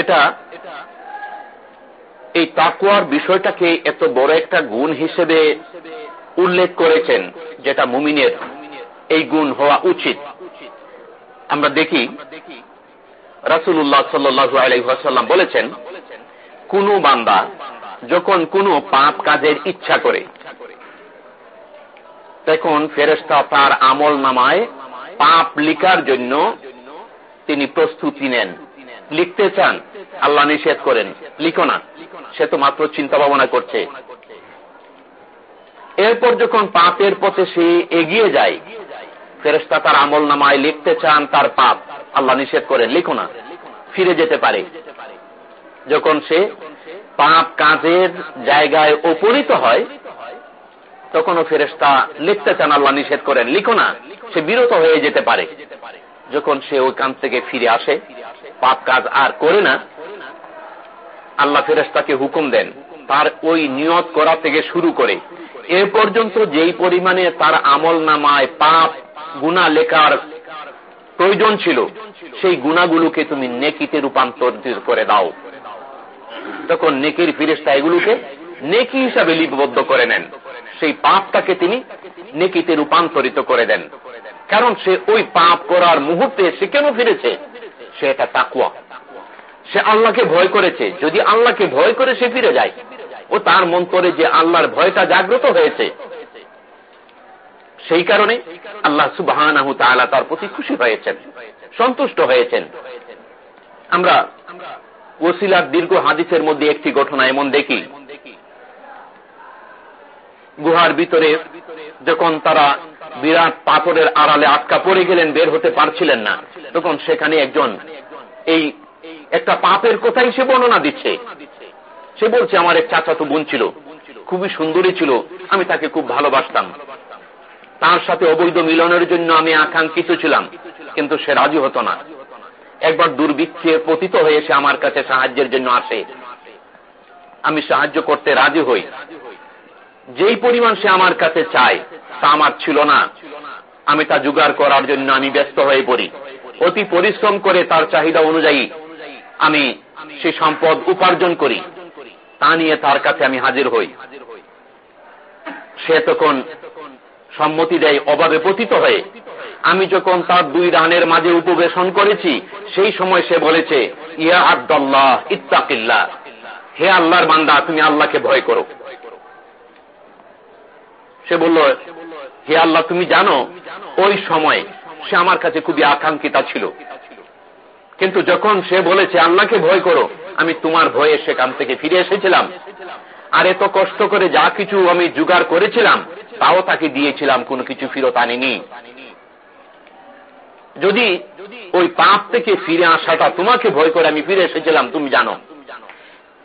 এটা এই তাকুয়ার বিষয়টাকে এত বড় একটা গুণ হিসেবে উল্লেখ করেছেন, যেটা মুমিনের এই গুণ হওয়া উচিত। আমরা দেখি রাসুল্লাহ সাল্লু আলাইসাল্লাম বলেছেন, কোন বান্দা যখন কোন পাপ কাজের ইচ্ছা করে, তখন ফেরেস্তা তার আমল নামায় পাপ লিখার জন্য তিনি প্রস্তুতি নেন। লিখতে চান। আল্লাহ নিষেধ করেন। লিখো না। সে তো মাত্র চিন্তা ভাবনা করছে। এরপর যখন পাপের পথে সে এগিয়ে যায় ফেরেস্তা তার আমল নামায় লিখতে চান তার পাপ। আল্লাহ নিষেধ করেন। লিখো না। ফিরে যেতে পারে। যখন সে পাপ কাজের জায়গায় উপনীত হয়, তখনও ফেরেস্তা লিখতে চান, আল্লাহ নিষেধ করেন। লিখো না। সে বিরত হয়ে যেতে পারে। যখন সে ওইখান থেকে ফিরে আসে, পাপ কাজ আর করে না, আল্লাহ ফেরেস্তাকে হুকুম দেন, তার ওই নিয়ত করা থেকে শুরু করে। এ পর্যন্ত যেই পরিমাণে তার আমল নামায় পাপ, গুণা লেখার প্রয়োজন ছিল, সেই গুণাগুলোকে তুমি নেকিতে রূপান্তরিত করে দাও। তখন নেকির ফিরেস্তা এগুলোকে নেকি হিসাবে লিপিবদ্ধ করে নেন। সেই পাপটাকে তিনি নেকিতে রূপান্তরিত করে দেন। কারণ সে ওই পাপ করার মুহূর্তে সে কেন ফিরেছে? সে এটা তাকুয়া সে আল্লাহকে ভয় করেছে। যদি আল্লাহকে ভয় করে সে ফিরে যায়, ও তার মন করে যে আল্লাহর ভয়টা জাগ্রত হয়েছে, সেই কারণে আল্লাহ সুবাহ তার প্রতি খুশি হয়েছেন, সন্তুষ্ট হয়েছেন। আমরা ওসিলার দীর্ঘ হাদিসের মধ্যে একটি ঘটনা এমন দেখি। গুহার ভিতরে যখন তারা বিরাট পাথরের আড়ালে আটকা পড়ে গেলেন, বের হতে পারছিলেন না। তখন সেখানে একজন, এই একটা পাপের কথাই সে বর্ণনা দিচ্ছে। সে বলছে, আমার এক চাচাতো বোন ছিল, খুবই সুন্দরী ছিল, আমি তাকে খুব ভালোবাসতাম। তার সাথে অবৈধ মিলনের জন্য আমি আকাঙ্ক্ষিত ছিলাম, কিন্তু সে রাজি হতো না। একবার দুর্ভিক্ষে পতিত হয়ে সে আমার কাছে সাহায্যের জন্য আসে। আমি সাহায্য করতে রাজি হই। যেই পরিমাণ সে আমার কাছে চায়, তা আমার ছিল না। আমি তা জোগাড় করার জন্য আমি ব্যস্ত হয়ে পড়ি। অতি পরিশ্রম করে তার চাহিদা অনুযায়ী আমি সে সম্পদ উপার্জন করি। তা নিয়ে তার কাছে আমি হাজির হই। সে তখন সম্মতি দেয়, অভাবে পতিত হয়ে। আমি যখন তার দুই রানের মাঝে উপবেশন করেছি, সেই সময় সে বলেছে, ইয়া আব্দাল্লাহ ইত্তাকিল্লা হে আল্লাহর মান্দা তুমি আল্লাহকে ভয় করো। সে বলল, হে আল্লাহ, তুমি জানো, ওই সময় সে আমার কাছে খুবই আকাঙ্ক্ষিতা ছিল। কিন্তু যখন সে বলেছে, আল্লাহকে ভয় করো, আমি তোমার ভয়ে সেখান থেকে ফিরে এসেছিলাম। আর এত কষ্ট করে যা কিছু আমি জোগাড় করেছিলাম, তাও তাকে দিয়েছিলাম, কোনো কিছু ফিরত আনিনি। যদি ওই পাপ থেকে ফিরে আসাটা তোমাকে ভয় করে, আমি ফিরে এসেছিলাম, তুমি জানো।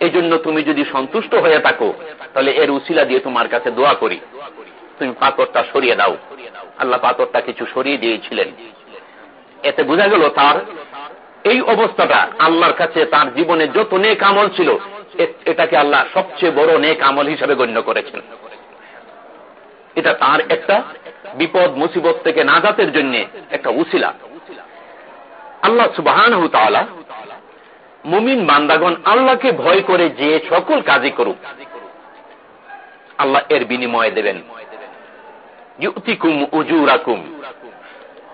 এই জন্য তুমি যদি সন্তুষ্ট হয়ে থাকো, তাহলে এর উসিলা দিয়ে তোমার কাছে দোয়া করি। তুমি পাথরটা সরিয়ে দাও আল্লাহ পাথরটা কিছু সরিয়ে দিয়েছিলেন। এতে বোঝা গেল তার এই অবস্থাটা আল্লাহর কাছে তার জীবনে যত নেক আমল ছিল এটাকে আল্লাহ সবচেয়ে বড় নেক আমল হিসাবে গণ্য করেছেন। এটা তার একটা বিপদ, মুসিবত থেকে নাজাতের জন্য একটা উসিলা। আল্লাহ সুবাহান মুমিন বান্দাগণ আল্লাহকে ভয় করে যে সকল কাজই করুক, আল্লাহ এর বিনিময়ে দেবেন।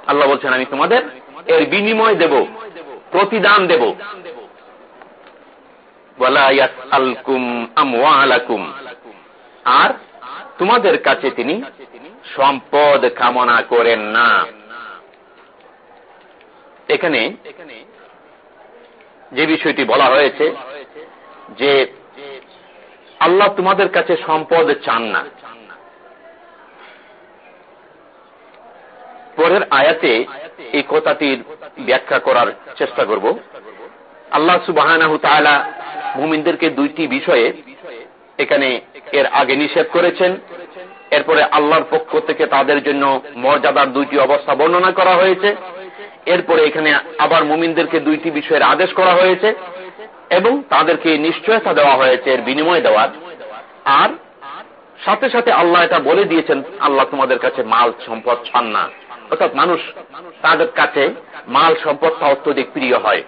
আল্লাহ বলছেন, আমি তোমাদের এর বিনিময় দেব, প্রতিদান দেব। আর তোমাদের কাছে তিনি সম্পদ কামনা করেন না। এখানে যে বিষয়টি বলা হয়েছে, যে আল্লাহ তোমাদের কাছে সম্পদ চান না। পরের আয়াতে এই কথাটির ব্যাখ্যা করার চেষ্টা করব। আল্লাহ সুবাহ মুমিনদেরকে দুইটি বিষয়ে এখানে এর আগে নিষেধ করেছেন। এরপরে আল্লাহর পক্ষ থেকে তাদের জন্য মর্যাদার দুইটি অবস্থা বর্ণনা করা হয়েছে। এরপরে এখানে আবার মুমিনদেরকে দুইটি বিষয়ের আদেশ করা হয়েছে এবং তাদেরকে নিশ্চয়তা দেওয়া হয়েছে, এর বিনিময় দেওয়ার। আর সাথে সাথে আল্লাহ এটা বলে দিয়েছেন, আল্লাহ তোমাদের কাছে মাল, সম্পদ ছান না। অর্থাৎ মানুষ তাদের কাছে মাল সম্পদটা অত্যধিক প্রিয় হয়।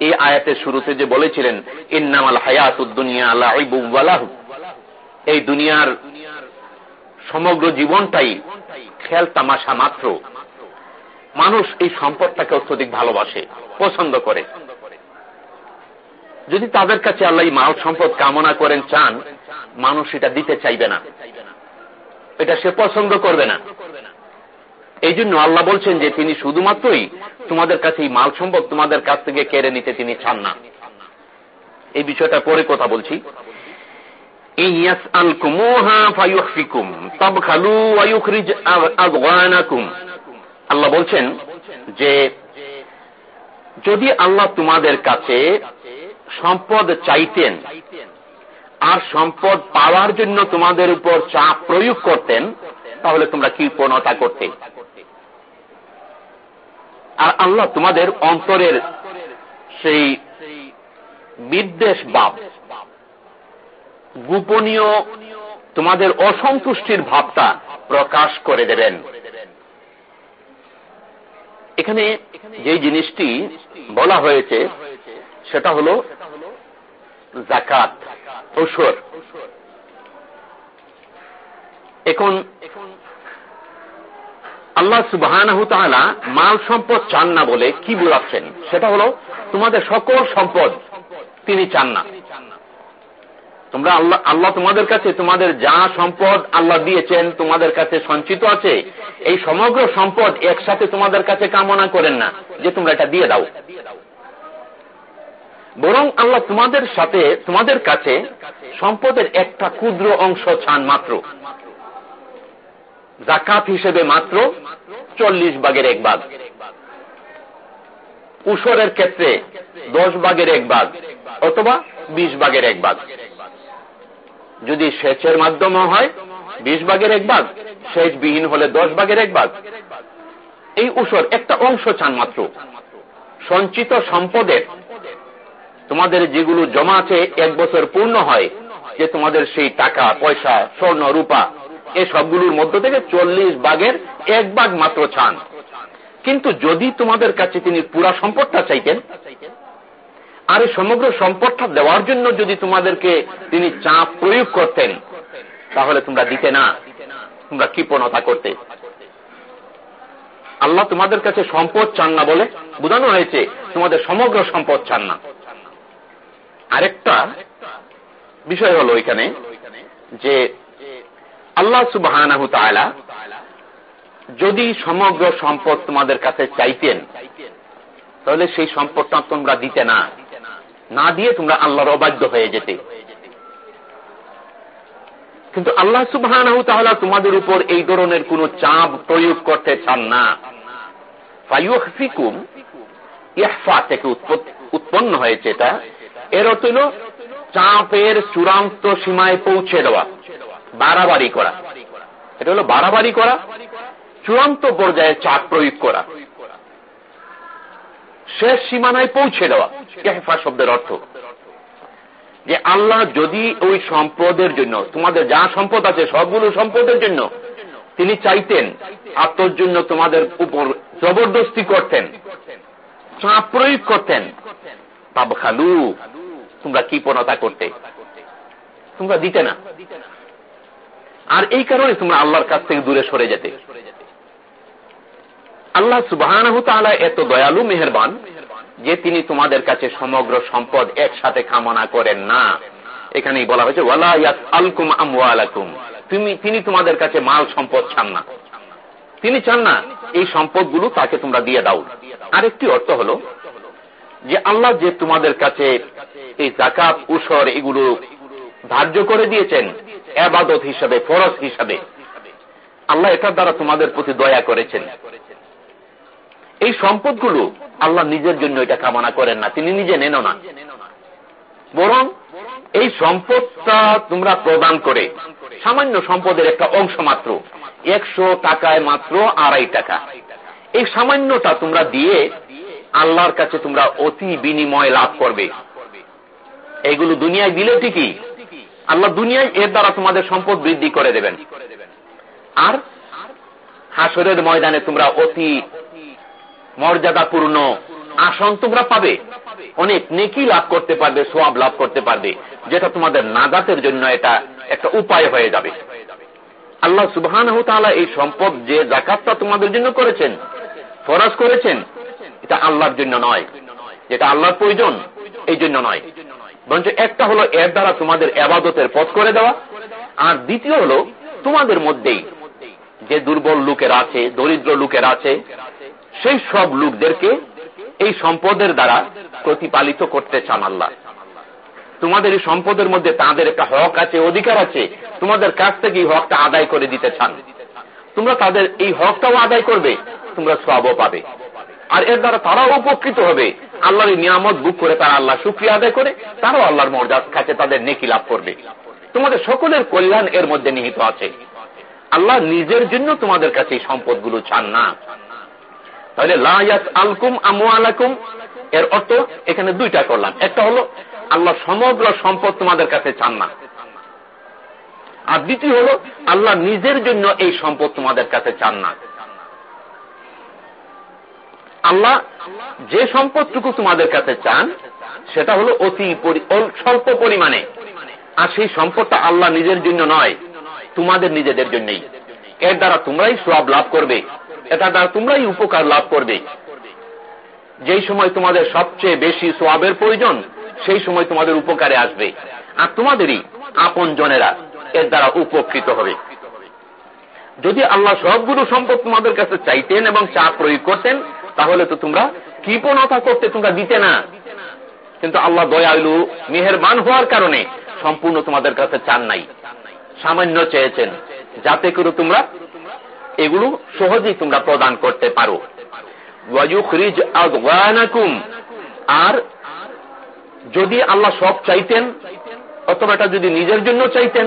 এই আয়াতের শুরুতে যে বলেছিলেন, ইন্নামাল হায়াতুদ্দুনিয়া এই দুনিয়ার সমগ্র জীবনটাই খেল তামাশা মাত্র। মানুষ এই সম্পদটাকে অত্যধিক ভালোবাসে, পছন্দ করে। যদি তাদের কাছে আল্লাহ মাল সম্পদ কামনা করেন, চান, মানুষ এটা দিতে চাইবে না। এটা সে পছন্দ করবে না। এই জন্য আল্লাহ বলছেন যে তিনি শুধুমাত্রই তোমাদের কাছে মাল সম্পদ তোমাদের কাছ থেকে কেড়ে নিতে তিনি চান না। এই বিষয়টা পরে কথা বলছি। আল্লাহ বলছেন যে যদি আল্লাহ তোমাদের কাছে সম্পদ চাইতেন আর সম্পদ পাওয়ার জন্য তোমাদের উপর চাপ প্রয়োগ করতেন তাহলে তোমরা কি পূর্ণতা করতে। আর আল্লাহ তোমাদের অন্তরের সেই বিদ্বেষ ভাব গোপনীয় তোমাদের অসন্তুষ্টির ভাবটা প্রকাশ করে দেবেন। এখানে যে জিনিসটি বলা হয়েছে সেটা হল জাকাত। ঔষর এখন আল্লাহ সুবাহ মাল সম্পদ চান না বলে কি বোঝাচ্ছেন? সেটা হলো তোমাদের সকল সম্পদ তিনি চান না। তোমরা আল্লাহ আল্লাহ তোমাদের কাছে তোমাদের যা সম্পদ আল্লাহ দিয়েছেন তোমাদের কাছে সঞ্চিত আছে, এই সমগ্র সম্পদ একসাথে তোমাদের কাছে কামনা করেন না যে তোমরা এটা দিয়ে দাও। বরং আল্লাহ তোমাদের সাথে, তোমাদের কাছে সম্পদের একটা ক্ষুদ্র অংশ চান মাত্র। জাকাত হিসেবে মাত্র চল্লিশ ভাগের এক ভাগ। উসরের ক্ষেত্রে দশ ভাগের এক ভাগ অথবা বিশ ভাগের এক ভাগ। যদি সেচের মাধ্যমে হয়, বিশ ভাগের এক ভাগ সেচ বিহীন হলে দশ ভাগের এক ভাগ। এই উসর একটা অংশ চান মাত্র। সঞ্চিত সম্পদের তোমাদের যেগুলো জমা আছে এক বছর পূর্ণ হয়, যে তোমাদের সেই টাকা, পয়সা, স্বর্ণ, রূপা এই সবগুলোর মধ্য থেকে চল্লিশ ভাগের এক ভাগ মাত্র চান। কিন্তু যদি তোমাদের কাছে তিনি পুরা সম্পদটা চাইতেন, আর এই সমগ্র সম্পদটা দেওয়ার জন্য যদি তোমাদেরকে তিনি চাপ প্রয়োগ করতেন, তাহলে তোমরা দিতে না। তোমরা কৃপণতা করতে। আল্লাহ তোমাদের কাছে সম্পদ চান না বলে বোঝানো হয়েছে, তোমাদের সমগ্র সম্পদ চান না। আরেকটা বিষয় হলো এখানে যে আল্লাহ সুবাহ যদি সমগ্র সম্পদ তোমাদের কাছে চাইতেন, তাহলে সেই সম্পদটা তোমরা দিতে না। না দিয়ে তোমরা আল্লাহর অবাধ্য হয়ে যেতে। কিন্তু আল্লাহ সুবাহ তোমাদের উপর এই ধরনের কোন চাপ প্রয়োগ করতে চান না। ফাইফিকুম ইহফা থেকে উৎপন্ন হয়েছে এটা। এর অর্থ চাপের চূড়ান্ত সীমায় পৌঁছে দেওয়া, বাড়াবাড়ি করা। এটা হলো বাড়াবাড়ি করা, চূড়ান্ত পর্যায়ে চাপ প্রয়োগ করা। শেষ সীমানায় পৌঁছে দেওয়া শব্দের অর্থ। যে আল্লাহ যদি ওই সম্পদের জন্য, তোমাদের যা সম্পদ আছে, সবগুলো সম্পদের জন্য, তিনি চাইতেন আত্মর জন্য তোমাদের উপর জবরদস্তি করতেন, চাপ প্রয়োগ করতেন। পাব খালু তোমরা কি পণতা করতে। তোমরা দিতে না। আর এই কারণে তোমরা আল্লাহর কাছ থেকে দূরে সরে যেতে। আল্লাহ সুবাহ এত দয়ালু, মেহরবান যে তিনি তোমাদের কাছে সমগ্র সম্পদ একসাথে কামনা করেন না। এখানেই বলা হয়েছে তিনি তোমাদের কাছে মাল সম্পদ চান না। তিনি চান না এই সম্পদগুলো তাকে তোমরা দিয়ে দাও। আরেকটি অর্থ হল যে, আল্লাহ যে তোমাদের কাছে এই জাকাত, উসর, এগুলো ধার্য করে দিয়েছেন। এবাদত হিসাবে, ফরজ হিসাবে। আল্লাহ এটার দ্বারা তোমাদের প্রতি দয়া করেছেন। এই সম্পদগুলো আল্লাহ নিজের জন্য এটা কামনা করেন না, তিনি নিজে নেন না। বরং এই সম্পদটা তোমরা প্রদান করে, সামান্য সম্পদের একটা অংশ মাত্র, একশো টাকায় মাত্র আড়াই টাকা। এই সামান্যটা তোমরা দিয়ে আল্লাহর কাছে তোমরা অতি বিনিময় লাভ করবে। এইগুলো দুনিয়ায় দিলে ঠিকই। আল্লাহ দুনিয়ায় এর দ্বারা তোমাদের সম্পদ বৃদ্ধি করে দেবেন। আর হাসরের ময়দানে তোমরা অতি মর্যাদাপূর্ণ আসন তোমরা পাবে। অনেক নেকি লাভ করতে পারবে, সোয়াব লাভ করতে পারবে, যেটা তোমাদের নাজাতের জন্য এটা একটা উপায় হয়ে যাবে। আল্লাহ সুবহান এই সম্পদ যে জাকাতটা তোমাদের জন্য করেছেন, ফরাজ করেছেন, এটা আল্লাহর জন্য নয়। যেটা আল্লাহর প্রয়োজন, এই জন্য নয়। বরঞ্চ একটা হলো এর দ্বারা তোমাদের আবাদতের পথ করে দেওয়া, আর দ্বিতীয় হলো তোমাদের মধ্যেই যে দুর্বল লোকের আছে, দরিদ্র লোকের আছে, সেই সব লোকদেরকে এই সম্পদের দ্বারা প্রতিপালিত করতে চান আল্লাহ। তোমাদের এই সম্পদের মধ্যে তাদের একটা হক আছে, অধিকার আছে, তোমাদের কাছ থেকে এই হকটা আদায় করে দিতে চান। তোমরা তাদের এই হকটাও আদায় করবে, তোমরা সবও পাবে। আর এর দ্বারা তারাও উপকৃত হবে। আল্লাহর নিয়ামত বুক করে তারা আল্লাহ সুক্রিয়া আদায় করে, তারাও আল্লাহর মর্যাদ কাছে তাদের নেকি লাভ করবে। তোমাদের সকলের কল্যাণ এর মধ্যে নিহিত আছে। আল্লাহ নিজের জন্য তোমাদের কাছে এই সম্পদগুলো চান না। তাহলে লায়াত আলকুম আমু আলাকুম এর অর্থ এখানে দুইটা করলাম। একটা হলো, আল্লাহ সমগ্র সম্পদ তোমাদের কাছে চান না। আর দ্বিতীয় হলো, আল্লাহ নিজের জন্য এই সম্পদ তোমাদের কাছে চান না। আল্লাহ যে সম্পদটুকু তোমাদের কাছে চান, সেটা হলো অতি স্বল্প পরিমাণে। আর সেই সম্পদটা আল্লাহ নিজের জন্য নয়, তোমাদের নিজেদের জন্যই। এর দ্বারা তোমরাই সব লাভ করবে, এটা দ্বারা তোমরাই উপকার লাভ করবে। যেই সময় তোমাদের সবচেয়ে বেশি সোয়াবের প্রয়োজন, সেই সময় তোমাদের উপকারে আসবে। আর তোমাদেরই আপন জনেরা এর দ্বারা উপকৃত হবে। যদি আল্লাহ সবগুলো সম্পদ তোমাদের কাছে চাইতেন এবং চা প্রয়োগ করতেন তাহলে তো তোমরা কৃপণতা করতে তোমরা দিতে না। কিন্তু আল্লাহ দয়ালু, মেহরবান হওয়ার কারণে সম্পূর্ণ তোমাদের কাছে চান নাই। সামান্য চেয়েছেন, যাতে করে তোমরা এগুলো সহজেই তোমরা প্রদান করতে পারো। আর যদি আল্লাহ সব চাইতেন, অথবা এটা যদি নিজের জন্য চাইতেন,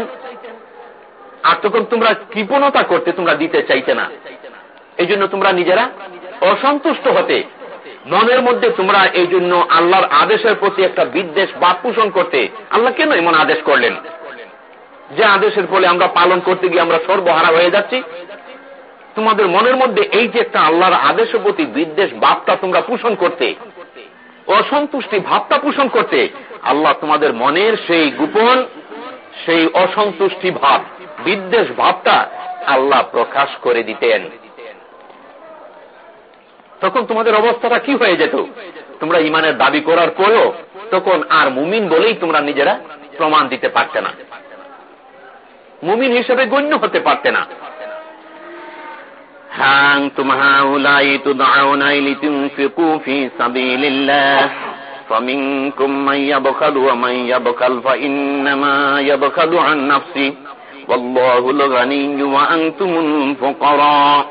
আর তখন তোমরা কৃপণতা করতে তোমরা দিতে চাইতে না। এই জন্য তোমরা নিজেরা অসন্তুষ্ট হতে। মনের মধ্যে তোমরা এই জন্য আল্লাহর আদেশের প্রতি একটা বিদ্বেষ বা পোষণ করতে আল্লাহ কেন এমন আদেশ করলেন? যে আদেশের ফলে আমরা পালন করতে গিয়ে আমরা সর্বহারা হয়ে যাচ্ছি। তোমাদের মনের মধ্যে এই যে একটা আল্লাহর আদেশের প্রতি বিদ্বেষ ভাবটা তোমরা পোষণ করতে, অসন্তুষ্টি ভাবটা পোষণ করতে, আল্লাহ তোমাদের মনের সেই গোপন, সেই অসন্তুষ্টি ভাব, বিদ্বেষ ভাবটা আল্লাহ প্রকাশ করে দিতেন। তখন তোমাদের অবস্থাটা কি হয়ে যেত তোমরা ইমানের দাবি করার পরেও তখন আর মুমিন বলেই তোমরা নিজেরা প্রমাণ দিতে পারতে না মুমিন হিসেবে গণ্য হতে পারতে না أنتم هؤلاء تدعون لتنفقوا في سبيل الله فمنكم من يبخل ومن يبخل فإنما يبخل عن نفسه والله الغني وأنتم الفقراء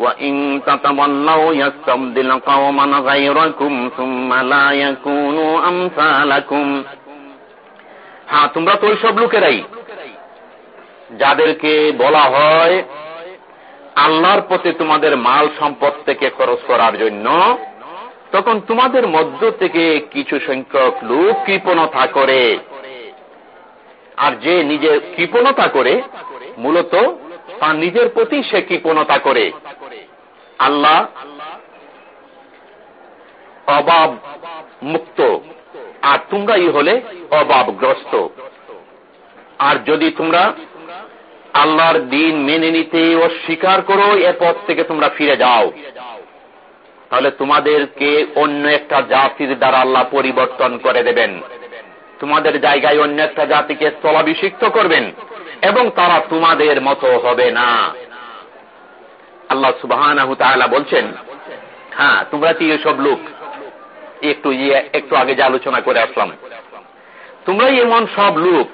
وإن تتولوا يستبدل قوما غيركم ثم لا يكونوا أمثالكم হ্যাঁ তোমরা তো ওইসব লোকেরাই যাদেরকে বলা হয় আল্লাহর পথে তোমাদের মাল সম্পদ থেকে খরচ করার জন্য তখন তোমাদের মধ্য থেকে কিছু সংখ্যক লোক কৃপণতা করে আর যে নিজের কৃপণতা করে মূলত তার নিজের প্রতি সে কৃপণতা করে আল্লাহ অভাব মুক্ত। আর তোমরাই হলে অভাবগ্রস্ত আর যদি তোমরা আল্লাহর দিন মেনে নিতে অস্বীকার করো, এ পথ থেকে তোমরা ফিরে যাও। তাহলে তোমাদেরকে অন্য একটা জাতির দ্বারা আল্লাহ পরিবর্তন করে দেবেন। তোমাদের জায়গায় অন্য একটা জাতিকে স্থলাভিষিক্ত করবেন। এবং তারা তোমাদের মতো হবে না। আল্লাহ সুবাহ বলছেন হ্যাঁ তোমরা কি এসব লোক? একটু ইয়ে একটু আগে যে আলোচনা করে আসলাম। তোমরাই এমন সব লোক,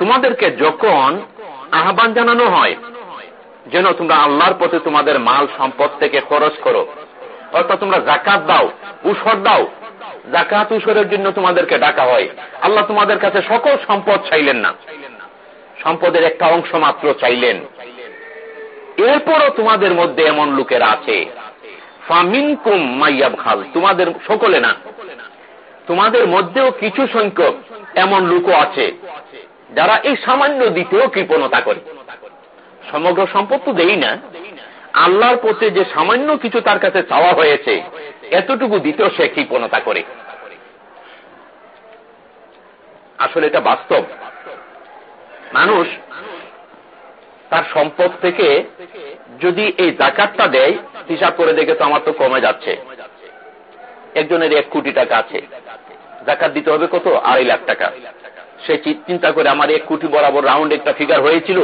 তোমাদেরকে যখন আহ্বান জানানো হয়, যেন তোমরা আল্লাহর পথে তোমাদের মাল সম্পদ থেকে খরচ করো, অর্থাৎ তোমরা জাকাত দাও, উসর দাও জাকাত উসরের জন্য তোমাদেরকে ডাকা হয়, আল্লাহ তোমাদের কাছে সকল সম্পদ চাইলেন না। সম্পদের একটা অংশ মাত্র চাইলেন। এরপরও তোমাদের মধ্যে এমন লোকেরা আছে। ফামিনকুম মাইয়াব খাল তোমাদের সকলে না। তোমাদের মধ্যেও কিছু সংখ্যক এমন লোকও আছে, যারা এই সামান্য দিতেও কৃপণতা করে। সমগ্র সম্পদ তো দেই না। আল্লাহর পথে যে সামান্য কিছু তার কাছে চাওয়া হয়েছে, এতটুকু দিতেও সে কৃপণতা করে। আসলে এটা বাস্তব। মানুষ তার সম্পদ থেকে যদি এই জাকাতটা দেয়, হিসাব করে দেখে তো আমার তো কমে যাচ্ছে। একজনের এক কোটি টাকা আছে। জাকাত দিতে হবে কত? আড়াই লাখ টাকা। সে চিন্তা করে আমার এক কোটি বরাবর রাউন্ড একটা ফিগার হয়েছিল?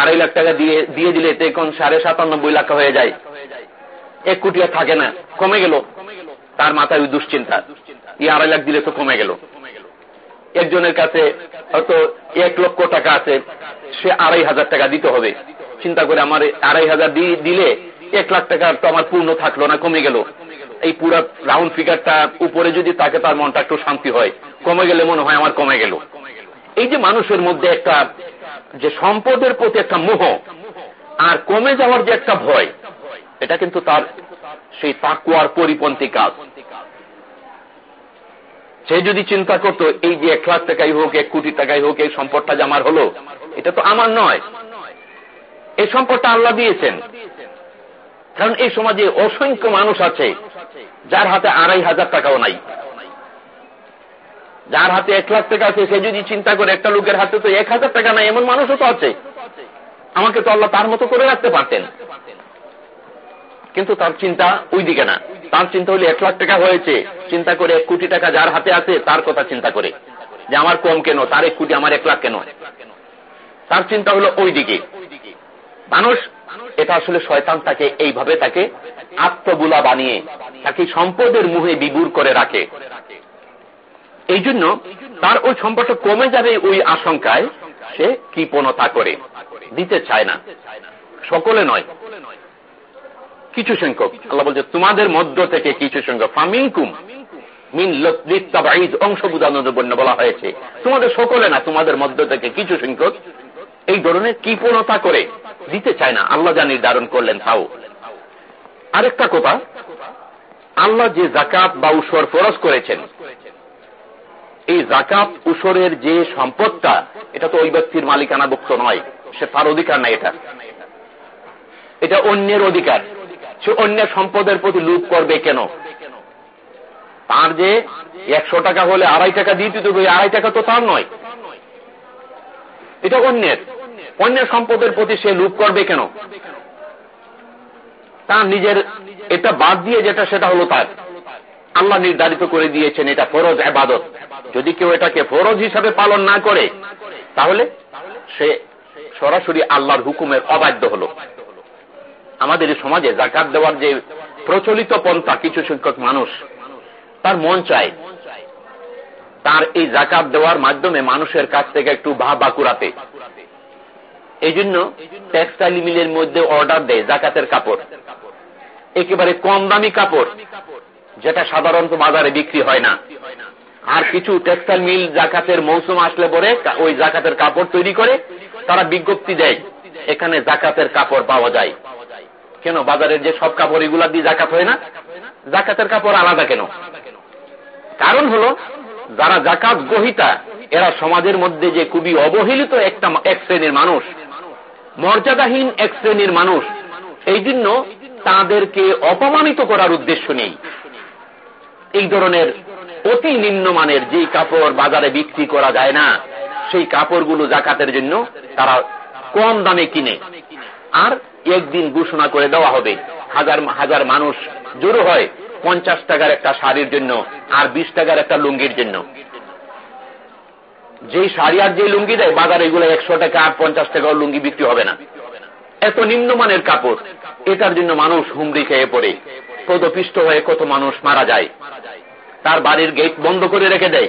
আড়াই লাখ টাকা দিয়ে দিয়ে দিলে তো এখন সাড়ে সাতানব্বই লাখ হয়ে যায়। এক কোটি আর থাকে না, কমে গেল। তার মাথায় ওই দুশ্চিন্তা। এই আড়াই লাখ দিলে তো কমে গেল। একজনের কাছে হয়তো এক লক্ষ টাকা আছে, সে আড়াই হাজার টাকা দিতে হবে। চিন্তা করে আমার আড়াই হাজার দিলে এক লাখ টাকা তো আমার পূর্ণ থাকল না, কমে গেল। এই পুরো রাউন্ড ফিগারটা উপরে যদি তাকে তার মনটা একটু শান্তি হয়, কমে গেলে মনে হয় আমার কমে গেল। এই যে মানুষের মধ্যে একটা যে সম্পদের প্রতি একটা মোহ আর কমে যাওয়ার যে একটা ভয়, এটা কিন্তু তার সেই তাকুয়ার পরিপন্থী কাজ। সে যদি চিন্তা করতো, এই যে এক লাখ টাকাই হোক, এক কোটি টাকাই হোক, এই সম্পদটা যে আমার হলো, এটা তো আমার নয়। এই সম্পদটা আল্লাহ দিয়েছেন। কারণ এই সমাজে অসংখ্য মানুষ আছে, যার হাতে আড়াই হাজার টাকাও নাই। যার হাতে এক লাখ টাকা আছে, সে যদি চিন্তা করে, একটা লোকের হাতে তো এক হাজার টাকা নাই, এমন মানুষও তো আছে। আমাকে তো আল্লাহ তার মতো করে রাখতে পারতেন। কিন্তু তার চিন্তা ওই দিকে না। তার চিন্তা হলে এক লাখ টাকা হয়েছে। চিন্তা করে এক কোটি টাকা যার হাতে আছে, তার কথা চিন্তা করে। যে আমার কম কেন? তার এক কোটি আমার এক লাখ কেন? তার চিন্তা হলো ওই দিকে মানুষ, এটা আসলে শয়তান তাকে এইভাবে তাকে আত্মবুলা বানিয়ে, তাকে সম্পদের মুহে বিবুর করে রাখে। এই জন্য তার ওই সম্পদটা কমে যাবে ওই আশঙ্কায় সে কৃপণতা করে। দিতে চায় না। সকলে নয়। কিছু সংখ্যক। আল্লাহ বলছে, তোমাদের মধ্য থেকে কিছু সংখ্যক, ফামিনকুম, মিন বলা হয়েছে। তোমাদের সকলে না, তোমাদের মধ্য থেকে কিছু সংখ্যক এই ধরনের কৃপণতা করে দিতে চায় না। আল্লাহ যা নির্ধারণ করলেন, তাও। আরেকটা কথা, আল্লাহ যে জাকাত বা উসর ফরজ করেছেন, এই জাকাত উসরের যে সম্পদটা, এটা তো ওই ব্যক্তির মালিকানাভুক্ত নয়, সে তার অধিকার নাই এটা। এটা অন্যের অধিকার। সে অন্যের সম্পদের প্রতি লুপ করবে কেন? তার যে একশো টাকা হলে আড়াই টাকা দিয়ে দিতে আড়াই টাকা তো তার নয়। এটা অন্যের। অন্যের সম্পদের প্রতি সে লুপ করবে কেন? তার নিজের এটা বাদ দিয়ে যেটা, সেটা হলো তার। আল্লাহ নির্ধারিত করে দিয়েছেন, এটা ফরজ আবাদত যদি কেউ এটাকে ফরজ হিসাবে পালন না করে, তাহলে সে সরাসরি আল্লাহর হুকুমের অবাধ্য হল। আমাদের সমাজে জাকাত দেওয়ার যে প্রচলিত পন্থা কিছু সংখ্যক মানুষ, তার মন চায়। তার এই জাকাত দেওয়ার মাধ্যমে মানুষের কাছ থেকে একটু বাহ বাকুরাতে এই জন্য টেক্সটাইল মিলের মধ্যে অর্ডার দেয় জাকাতের কাপড়। একেবারে কম দামি কাপড়, যেটা সাধারণত বাজারে বিক্রি হয় না। আর কিছু টেক্সটাইল মিল জাকাতের মৌসুম আসলে পরে ওই জাকাতের কাপড় তৈরি করে, তারা বিজ্ঞপ্তি দেয়, এখানে জাকাতের কাপড় পাওয়া যায়। কেন? বাজারের যে সব কাপড় এগুলা দিয়ে জাকাত হয় না? জাকাতের কাপড় আলাদা কেন? কারণ হলো, যারা জাকাত গহিতা এরা সমাজের মধ্যে যে খুবই অবহেলিত একটা এক শ্রেণির মানুষ, মর্যাদাহীন এক শ্রেণির মানুষ, এই জন্য তাদেরকে অপমানিত করার উদ্দেশ্য নেই। এই ধরনের অতি নিম্নমানের যে কাপড় বাজারে বিক্রি করা যায় না, সেই কাপড়গুলো জাকাতের জন্য তারা কম দামে কিনে। আর একদিন ঘোষণা করে দেওয়া হবে। হাজার হাজার মানুষ জড়ো হয় পঞ্চাশ টাকার একটা শাড়ির জন্য আর বিশ টাকার একটা লুঙ্গির জন্য। যেই শাড়ি আর যে লুঙ্গি দেয়, বাজারে এগুলো একশো টাকা আর পঞ্চাশ টাকার লুঙ্গি বিক্রি হবে না। এত নিম্নমানের কাপড়, এটার জন্য মানুষ হুমড়ি খেয়ে পড়ে। পদপিষ্ট হয়ে কত মানুষ মারা যায়। তার বাড়ির গেট বন্ধ করে রেখে দেয়।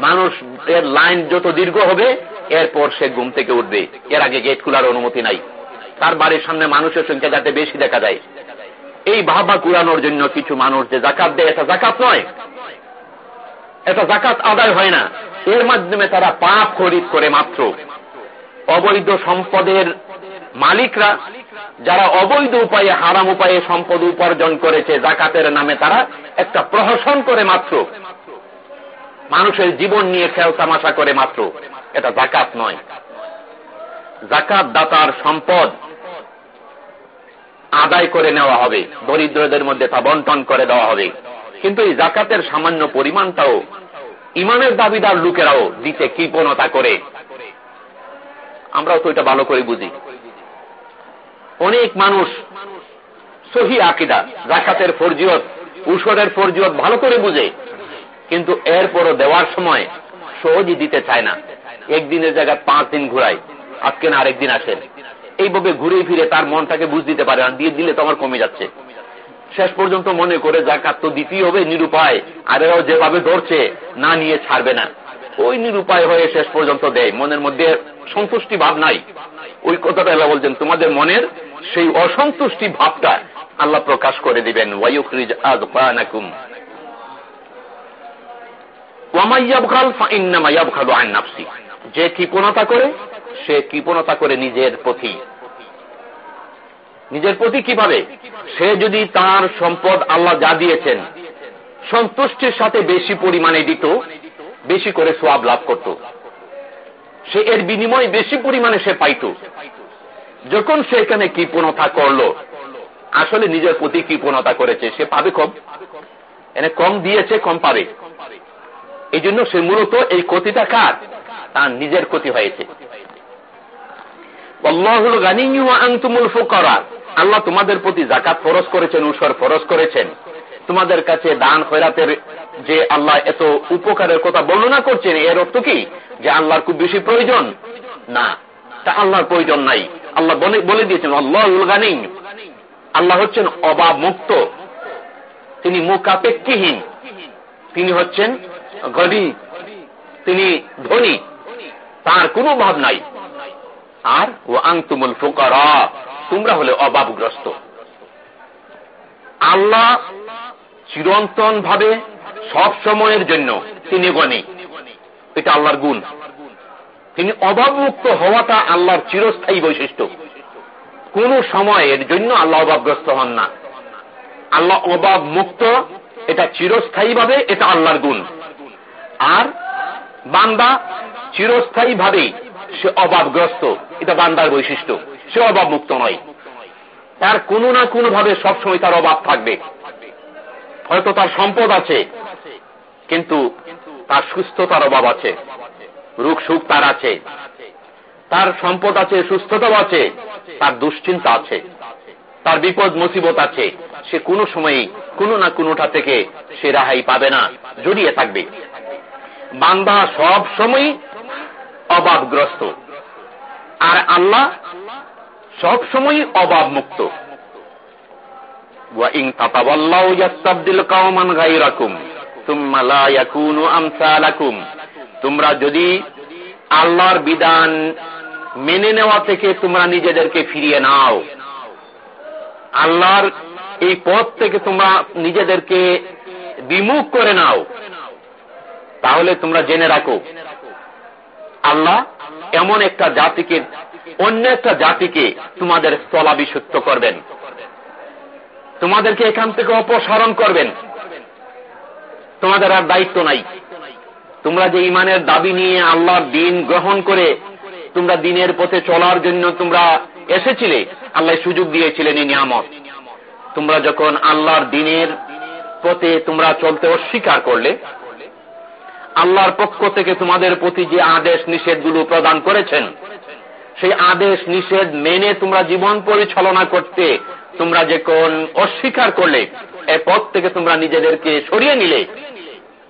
মানুষ এর লাইন যত দীর্ঘ হবে, এরপর সে ঘুম থেকে উঠবে। এর আগে গেট খোলার অনুমতি নাই। তার বাড়ির সামনে মানুষের সংখ্যা যাতে বেশি দেখা যায়। এই ভাবা কুড়ানোর জন্য কিছু মানুষ যে জাকাত দেয়, এটা জাকাত নয়। এটা জাকাত আদায় হয় না। এর মাধ্যমে তারা পাপ খরিদ করে মাত্র। অবৈধ সম্পদের মালিকরা, যারা অবৈধ উপায়ে, হারাম উপায়ে সম্পদ উপার্জন করেছে, জাকাতের নামে তারা একটা প্রহসন করে মাত্র। মানুষের জীবন নিয়ে খেয়াল তামাশা করে মাত্র। এটা জাকাত নয়। জাকাত দাতার সম্পদ আদায় করে নেওয়া হবে। দরিদ্রদের মধ্যে তা বন্টন করে দেওয়া হবে। কিন্তু এই জাকাতের সামান্য পরিমাণটাও ইমানের দাবিদার লোকেরাও দিতে কৃপণতা করে। আমরাও তো এটা ভালো করে বুঝি। অনেক মানুষ সহি আকিদা জাকাতের ফরজিয়ত, উসরের ফরজিয়ত ভালো করে বুঝে। কিন্তু এরপরও দেওয়ার সময় সহজই দিতে চায় না। একদিনের জায়গায় পাঁচ দিন ঘুরায়। আজকে না আরেকদিন আসেন। এইভাবে ঘুরে ফিরে তার মনটাকে বুঝ দিতে পারে না দিয়ে দিলে তো আমার কমে যাচ্ছে। শেষ পর্যন্ত মনে করে জাকাত তো দিতেই হবে নিরুপায় আর এরাও যেভাবে ধরছে, না নিয়ে ছাড়বে না। ওই নিরুপায় হয়ে শেষ পর্যন্ত দেয়। মনের মধ্যে সন্তুষ্টি ভাব নাই। ওই কথাটা এলা বলছেন, তোমাদের মনের সেই অসন্তুষ্টি ভাবটা আল্লাহ প্রকাশ করে দিবেন। ওয়াইউকরিজ আজ পানাকুম যে কৃপণতা করে সে কৃপণতা করে নিজের প্রতি নিজের প্রতি কীভাবে? সে যদি তার সম্পদ আল্লাহ যা দিয়েছেন, সন্তুষ্টির সাথে বেশি পরিমাণে দিত, বেশি করে সোয়াব লাভ করত। সে এর বিনিময়ে বেশি পরিমাণে সে পাইত। যখন সে এখানে কৃপণতা করল, আসলে নিজের প্রতি কৃপণতা করেছে। সে পাবে কম? এনে কম দিয়েছে, কম পাবে। এই জন্য সে মূলত এই ক্ষতিটা কার? তার নিজের ক্ষতি হয়েছে। আল্লাহ তোমাদের প্রতি জাকাত ফরজ করেছেন উসর ফরজ করেছেন। তোমাদের কাছে দান খয়রাতের যে আল্লাহ এত উপকারের কথা বর্ণনা করছেন, এর অর্থ কি? যে আল্লাহর খুব বেশি প্রয়োজন? না। তা আল্লাহর প্রয়োজন নাই। আল্লাহ বলে দিয়েছেন আল্লাহ গানিং আল্লাহ হচ্ছেন অভাব মুক্ত তিনি মুখাপেক্ষিহীন। তিনি হচ্ছেন গরিব তিনি ধনী। তার কোনো ভাব নাই। আর ও আংতুমুল ফুকারা, তোমরা হলে অভাবগ্রস্ত আল্লাহ চিরন্তন ভাবে সব সময়ের জন্য তিনি গণী। এটা আল্লাহর গুণ। তিনি অভাবমুক্ত হওয়াটা আল্লাহর চিরস্থায়ী বৈশিষ্ট্য। কোন সময়ের জন্য আল্লাহ অভাবগ্রস্ত হন না। আল্লাহ অভাব মুক্ত এটা চিরস্থায়ী ভাবে এটা আল্লাহর গুণ। আর বান্দা চিরস্থায়ী ভাবে সে অভাবগ্রস্ত, এটা বান্দার বৈশিষ্ট্য। সে অভাব মুক্ত নয়। তার কোনো না কোনো ভাবে সবসময় তার অভাব থাকবে। হয়তো তার সম্পদ আছে, কিন্তু তার সুস্থতার অভাব আছে। রোগ সুখ তার আছে। তার সম্পদ আছে, সুস্থতাও আছে, তার দুশ্চিন্তা আছে। তার বিপদ, মুসিবত আছে। সে কোনো সময়ই, কোনো না কোনোটা থেকে সে রাহাই পাবে না, জড়িয়ে থাকবে। বান্দা সব সময় অভাবগ্রস্ত আর আল্লাহ সব সময় অভাব মুক্ত তোমরা যদি আল্লাহর বিধান মেনে নেওয়া থেকে তোমরা নিজেদেরকে ফিরিয়ে নাও, আল্লাহর এই পথ থেকে তোমরা নিজেদেরকে বিমুখ করে নাও, তাহলে তোমরা জেনে রাখো আল্লাহ এমন একটা জাতিকে, অন্য একটা জাতিকে তোমাদের স্থলাভিষিক্ত করবেন। তোমাদেরকে এখান থেকে অপসারণ করবেন। তোমাদের আর দায়িত্ব নাই। তোমরা যে ইমানের দাবি নিয়ে আল্লাহর দিন গ্রহণ করে তোমরা দিনের পথে চলার জন্য তোমরা এসেছিলে, আল্লাহ সুযোগ দিয়েছিলেন এই নিয়ামত। তোমরা যখন আল্লাহর দিনের পথে তোমরা চলতে অস্বীকার করলে আল্লাহর পক্ষ থেকে তোমাদের প্রতি যে আদেশ, নিষেধগুলো প্রদান করেছেন, সেই আদেশ, নিষেধ মেনে তোমরা জীবন পরিচালনা করতে, তোমরা যে কোন অস্বীকার করলে এর পথ থেকে তোমরা নিজেদেরকে সরিয়ে নিলে,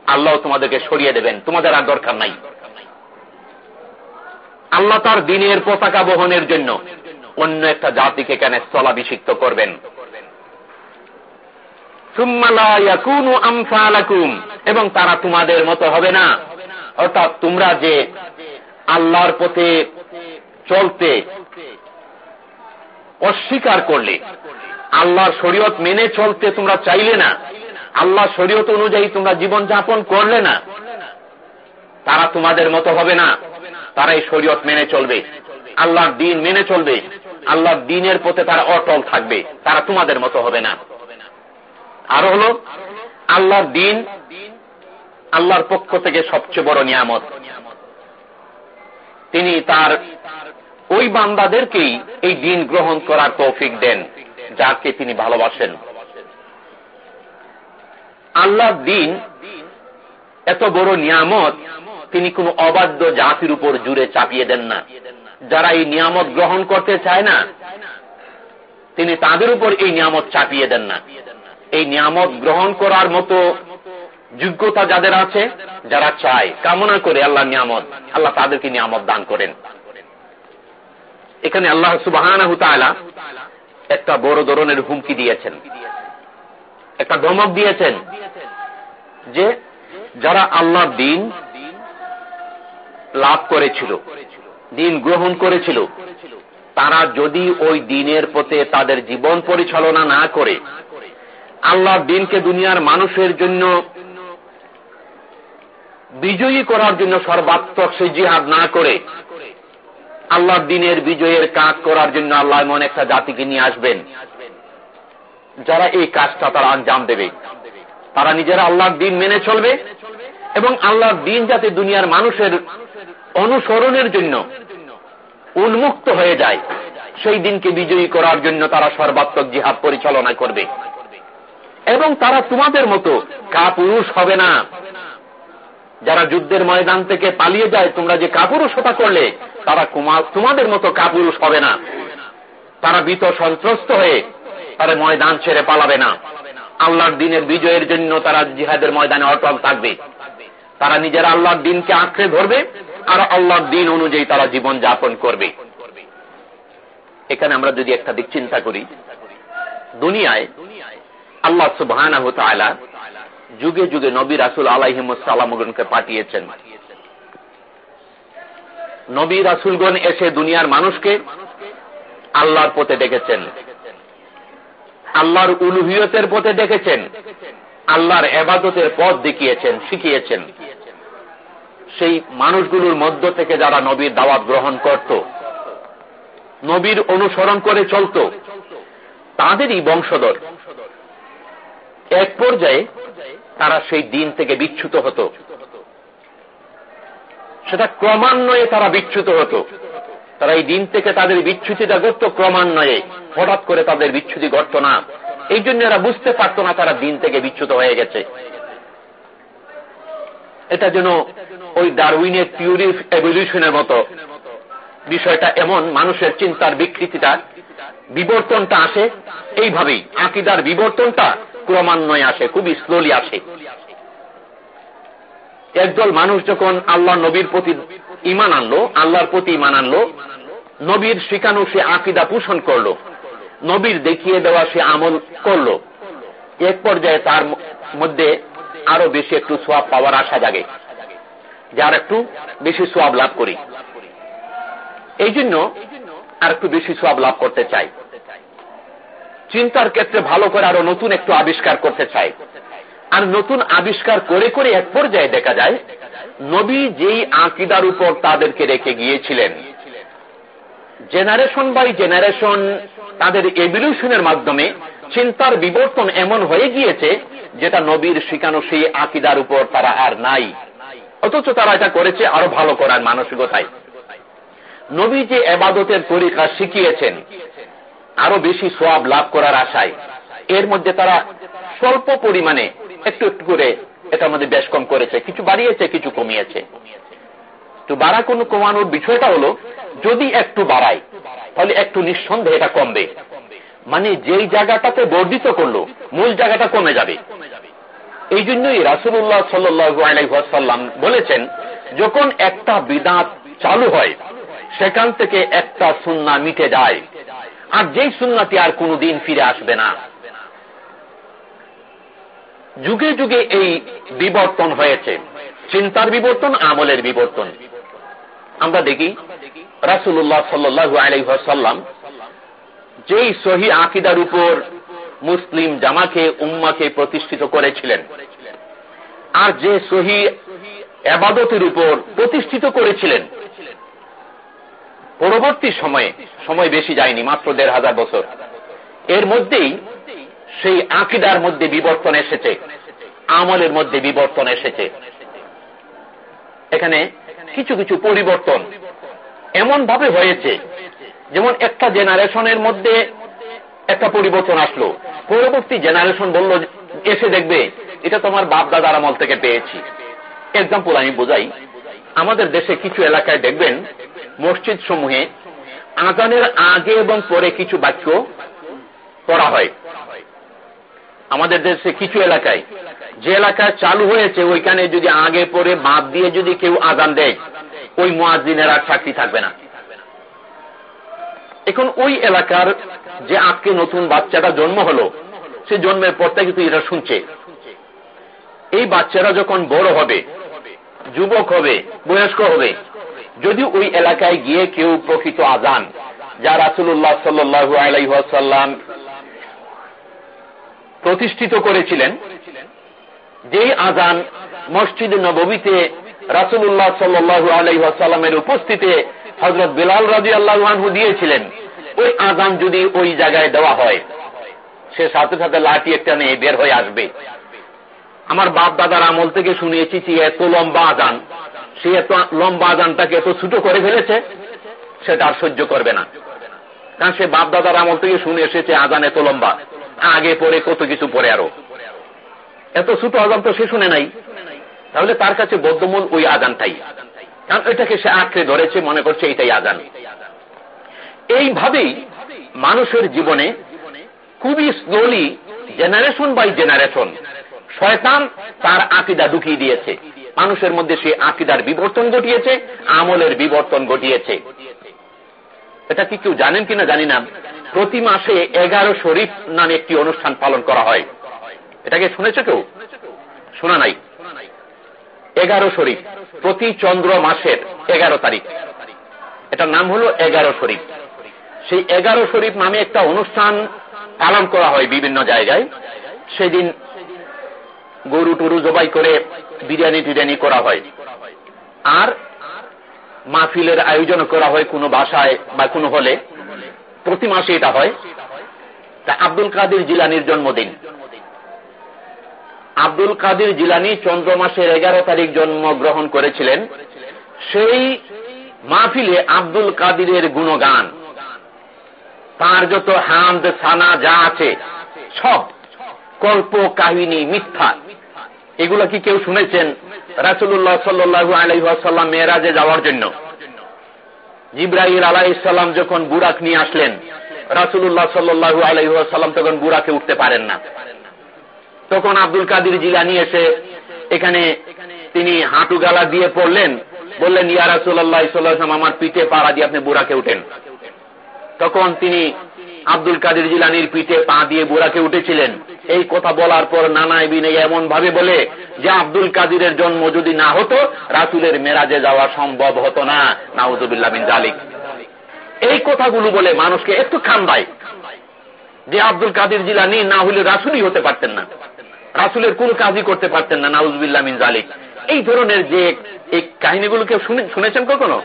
আল্লাহ তোমাদেরকে সরিয়ে দেবেন। তোমাদের আর দরকার নাই। আল্লাহ তার দিনের পতাকা বহনের জন্য অন্য একটা জাতিকে কেন স্থলাভিষিক্ত করবেন? এবং তারা তোমাদের মতো হবে না। অর্থাৎ তোমরা যে আল্লাহর পথে চলতে অস্বীকার করলে, আল্লাহর শরীয়ত মেনে চলতে তোমরা চাইলে না, আল্লাহ শরীয়ত অনুযায়ী তোমরা জীবন যাপন করলে না, তারা তোমাদের মতো হবে না তারা এই শরীয়ত মেনে চলবে। আল্লাহর দিন মেনে চলবে, আল্লাহর দিনের পথে তারা অটল থাকবে, তারা তোমাদের মতো হবে না। আর হল আল্লাহর দিন, আল্লাহর পক্ষ থেকে সবচেয়ে বড় নিয়ামত। তিনি তার ওই বান্দাদেরকেই এই দিন গ্রহণ করার তৌফিক দেন, যাকে তিনি ভালোবাসেন। আল্লাহর দিন এত বড় নিয়ামত, তিনি কোন অবাধ্য জাতির উপর জুড়ে চাপিয়ে দেন না। যারা এই নিয়ামত গ্রহণ করতে চায় না, তিনি তাদের উপর এই নিয়ামত চাপিয়ে দেন না। এই নিয়ামত গ্রহণ করার মতো যোগ্যতা যাদের আছে, যারা চায়, কামনা করে আল্লাহ নিয়ামত, আল্লাহ তাদেরকে নিয়ামত দান করেন। এখানে আল্লাহ সুবাহ একটা বড় ধরনের হুমকি দিয়েছেন। একটা ধমক দিয়েছেন যে যারা আল্লাহ দিন লাভ করেছিল, দিন গ্রহণ করেছিল, তারা যদি ওই দিনের পথে তাদের জীবন পরিচালনা না করে আল্লাহ দিনকে দুনিয়ার মানুষের জন্য বিজয়ী করার জন্য সর্বাত্মক সে জিহাদ না করে আল্লাহ দিনের বিজয়ের কাজ করার জন্য আল্লাহ এমন একটা জাতিকে নিয়ে আসবেন যারা এই কাজটা তারা আঞ্জাম দেবে। তারা নিজেরা আল্লাহর দিন মেনে চলবে এবং আল্লাহর দিন যাতে দুনিয়ার মানুষের অনুসরণের জন্য উন্মুক্ত হয়ে যায়, সেই দিনকে বিজয়ী করার জন্য তারা সর্বাত্মক জিহাদ পরিচালনা করবে। এবং তারা তোমাদের মতো কাপুরুষ হবে না। যারা যুদ্ধের ময়দান থেকে পালিয়ে যায়, তোমরা যে কাপুরুষতা করলে, তারা তোমাদের মতো কাপুরুষ হবে না। তারা বিত সন্ত্রস্ত হয়ে তারা ময়দান ছেড়ে পালাবে না। আল্লাহর দিনের বিজয়ের জন্য তারা জিহাদের ময়দানে অটল থাকবে। তারা নিজের আল্লাহর দিনকে আঁকড়ে ধরবে, আর আল্লাহর দিন অনুযায়ী তারা জীবন যাপন করবে। এখানে আমরা যদি একটা দিক চিন্তা করি, দুনিয়ায় আল্লাহ সুবাহ যুগে যুগে নবী রাসুল আলাহিমসালামগণকে পাঠিয়েছেন। নবী রাসুলগণ এসে দুনিয়ার মানুষকে আল্লাহর পথে ডেকেছেন। আল্লাহর উলুহিয়তের পথে ডেকেছেন। আল্লাহর এবাদতের পথ দেখিয়েছেন, শিখিয়েছেন। সেই মানুষগুলোর মধ্য থেকে যারা নবীর দাওয়াত গ্রহণ করত, নবীর অনুসরণ করে চলত, তাদেরই বংশধর। এক পর্যায়ে তারা সেই দিন থেকে বিচ্ছুত হতো। সেটা ক্রমান্বয়ে তারা বিচ্ছুত হতো। তারা এই দিন থেকে তাদের বিচ্ছুতিটা ঘটত ক্রমান্বয়ে। হঠাৎ করে তাদের বিচ্ছুতি ঘটত না। এই জন্য এরা বুঝতে পারত না তারা দিন থেকে বিচ্ছুত হয়ে গেছে। এটা যেন ওই ডারউইনের থিওরি এভলিউশনের মতো। বিষয়টা এমন, মানুষের চিন্তার বিকৃতিটা, বিবর্তনটা আসে। এইভাবেই আকিদার বিবর্তনটা ক্রমান্বয়ে আসে, খুবই স্লোলি আসে। একদল মানুষ যখন আল্লাহ নবীর প্রতি ইমান আনলো, আল্লাহর প্রতি ইমান আনলো, নবীর শিখানো সে আকিদা পোষণ করল, নবীর দেখিয়ে দেওয়া সে আমল করল, এক পর্যায়ে তার মধ্যে আরও বেশি একটু সোয়াব পাওয়ার আশা জাগে, যার একটু বেশি সোয়াব লাভ করি। এই জন্য আর একটু বেশি সোয়াব লাভ করতে চাই। চিন্তার ক্ষেত্রে ভালো করে আরও নতুন একটু আবিষ্কার করতে চাই। আর নতুন আবিষ্কার করে করে এক পর্যায়ে দেখা যায়, নবী যেই আকিদার উপর তাদেরকে রেখে গিয়েছিলেন জেনারেশন বাই জেনারেশন তাদের এভিলিউশনের মাধ্যমে চিন্তার বিবর্তন এমন হয়ে গিয়েছে যেটা নবীর শিখানো সেই আকিদার উপর তারা আর নাই। অথচ তারা এটা করেছে আরও ভালো করার মানসিকতায়। নবী যে এবাদতের তরিকা শিখিয়েছেন আরও বেশি সোয়াব লাভ করার আশায়। এর মধ্যে তারা স্বল্প পরিমাণে একটু একটু করে এটার মধ্যে বেশ কম করেছে। কিছু বাড়িয়েছে, কিছু কমিয়েছে। তো বাড়া কোনো কমানোর বিষয়টা হলো, যদি একটু বাড়ায়, তাহলে একটু নিঃসন্দেহে এটা কমবে। মানে যেই জায়গাটাতে বর্ধিত করল, মূল জায়গাটা কমে যাবে। এই জন্যই রাসুল্লাহ সাল্লাম বলেছেন, যখন একটা বিদাত চালু হয়, সেখান থেকে একটা সুন্না মিটে যায়। আর যেই সুন্নাটি আর কোনদিন ফিরে আসবে না। যুগে যুগে এই বিবর্তন হয়েছে। চিন্তার বিবর্তন, আমলের বিবর্তন। আমরা দেখি রাসুল্লাহ সাল্লু আলাইসাল্লাম যেই সহি আকিদার উপর মুসলিম জামাকে, উম্মাকে প্রতিষ্ঠিত করেছিলেন, আর যে সহি আবাদতের উপর প্রতিষ্ঠিত করেছিলেন পরবর্তী সময়ে সময় বেশি যায়নি, মাত্র দেড় হাজার বছর। এর মধ্যেই সেই আকিদার মধ্যে বিবর্তন এসেছে, আমলের মধ্যে বিবর্তন এসেছে। এখানে কিছু কিছু পরিবর্তন এমন ভাবে হয়েছে, যেমন একটা জেনারেশনের মধ্যে একটা পরিবর্তন আসলো। পরবর্তী জেনারেশন বলল, এসে দেখবে, এটা তোমার বাপ দাদার আমল থেকে পেয়েছি। এক্সাম্পল আমি বোঝাই, আমাদের দেশে কিছু এলাকায় দেখবেন মসজিদ সমূহে আজানের আগে এবং পরে কিছু বাক্য পড়া হয়। আমাদের দেশে কিছু এলাকায় যে এলাকায় চালু হয়েছে, ওইখানে যদি আগে পরে বাদ দিয়ে যদি কেউ আজান দেয়, ওই মোয়াজিনের আর চাকরি থাকবে না। এখন ওই এলাকার যে আজকে নতুন বাচ্চাটা জন্ম হলো, সে জন্মের পর থেকে কিন্তু এটা শুনছে। এই বাচ্চারা যখন বড় হবে, যুবক হবে, বয়স্ক হবে যদি ওই এলাকায় গিয়ে কেউ প্রকৃত আজান, যা রাসুল্লাহ সাল্লু আলাইসাল্লাম প্রতিষ্ঠিত করেছিলেন, যেই আজান মসজিদ নবীতে রাসুল্লাহ সাল্লু আলাইসাল্লামের উপস্থিতে হজরত বিলাল রাজি আল্লাহু দিয়েছিলেন, ওই আজান যদি ওই জায়গায় দেওয়া হয়, সে সাথে সাথে লাঠি একটা নিয়ে বের হয়ে আসবে। আমার বাপ দাদার আমল থেকে শুনিয়েছি যে এত লম্বা আজান সে এত লম্বা আজানটাকে এত ছোট করে ফেলেছে সেটা আর সহ্য করবে না। কারণ সে বাপ দাদার আমল থেকে শুনে এসেছে, আজান এত লম্বা, আগে পরে কত কিছু পরে আরও। এত ছোট আজান তো সে শুনে নাই। তাহলে তার কাছে বদ্ধমূল ওই আজানটাই। কারণ এটাকে সে আঁকড়ে ধরেছে, মনে করছে এইটাই আজান। এইভাবেই মানুষের জীবনে খুবই স্লোলি জেনারেশন বাই জেনারেশন শয়তান তার আকিদা ঢুকিয়ে দিয়েছে। মানুষের মধ্যে সে আকিদার বিবর্তন ঘটিয়েছে, আমলের বিবর্তন ঘটিয়েছে। এটা কি কেউ জানেন কিনা জানি না। প্রতি মাসে এগারো শরীফ নামে একটি অনুষ্ঠান পালন করা হয়। এটাকে শুনেছে কেউ? শোনা নাই। এগারো শরীফ প্রতি চন্দ্র মাসের এগারো তারিখ। এটার নাম হলো এগারো শরীফ সেই এগারো শরীফ নামে একটা অনুষ্ঠান পালন করা হয় বিভিন্ন জায়গায়। সেদিন গরু টরু জবাই করে বিরিয়ানি টিরিয়ানি করা হয়। আর মাহফিলের আয়োজন করা হয় কোনো বাসায় বা কোনো হলে। প্রতি মাসে এটা হয়। তা আব্দুল কাদির জিলানির জন্মদিন। আব্দুল কাদির জিলানি চন্দ্র মাসের এগারো তারিখ জন্মগ্রহণ করেছিলেন। সেই মাহফিলে আব্দুল কাদিরের গুণগান। তার যত হামদ, সানা যা আছে, সব কল্প কাহিনী, মিথ্যা। এগুলো কি কেউ শুনেছেন? রাসুল্লাহ সাল্লু আলাইসাল্লাম মেয়েরাজে যাওয়ার জন্য। জিব্রাহির আলাইসাল্লাম যখন বুড়াক নিয়ে আসলেন রাসুল্লাহ সাল্লু আলাইসাল্লাম তখন বুড়াকে উঠতে পারেন না। তখন আব্দুল কাদির জিলানি এসে এখানে তিনি হাঁটু গালা দিয়ে পড়লেন, বললেন, ইয়া রাসুল্লাহ সাল্লাম আমার পিঠে পাড়া দিয়ে আপনি বুড়াকে উঠেন। তখন তিনি আব্দুল কাদির জিলানির পিঠে পা দিয়ে বুড়াকে উঠেছিলেন। এই কথা বলার পর নানা বিনে এমন ভাবে বলে যে আব্দুল কাদিরের জন্ম যদি না হতো, রাসুলের মেরাজে যাওয়া সম্ভব হতো না। নাউজুবিল্লাহ বিন জালিক এই কথাগুলো বলে মানুষকে একটু খান্দায় যে আব্দুল কাদির জিলানি না হলে রাসুলই হতে পারতেন না। রাসুলের কোন কাজই করতে পারতেন না নাউজবিল্লা মিন জালিক এই ধরনের যে এই কাহিনীগুলোকে শুনেছেন কখনো?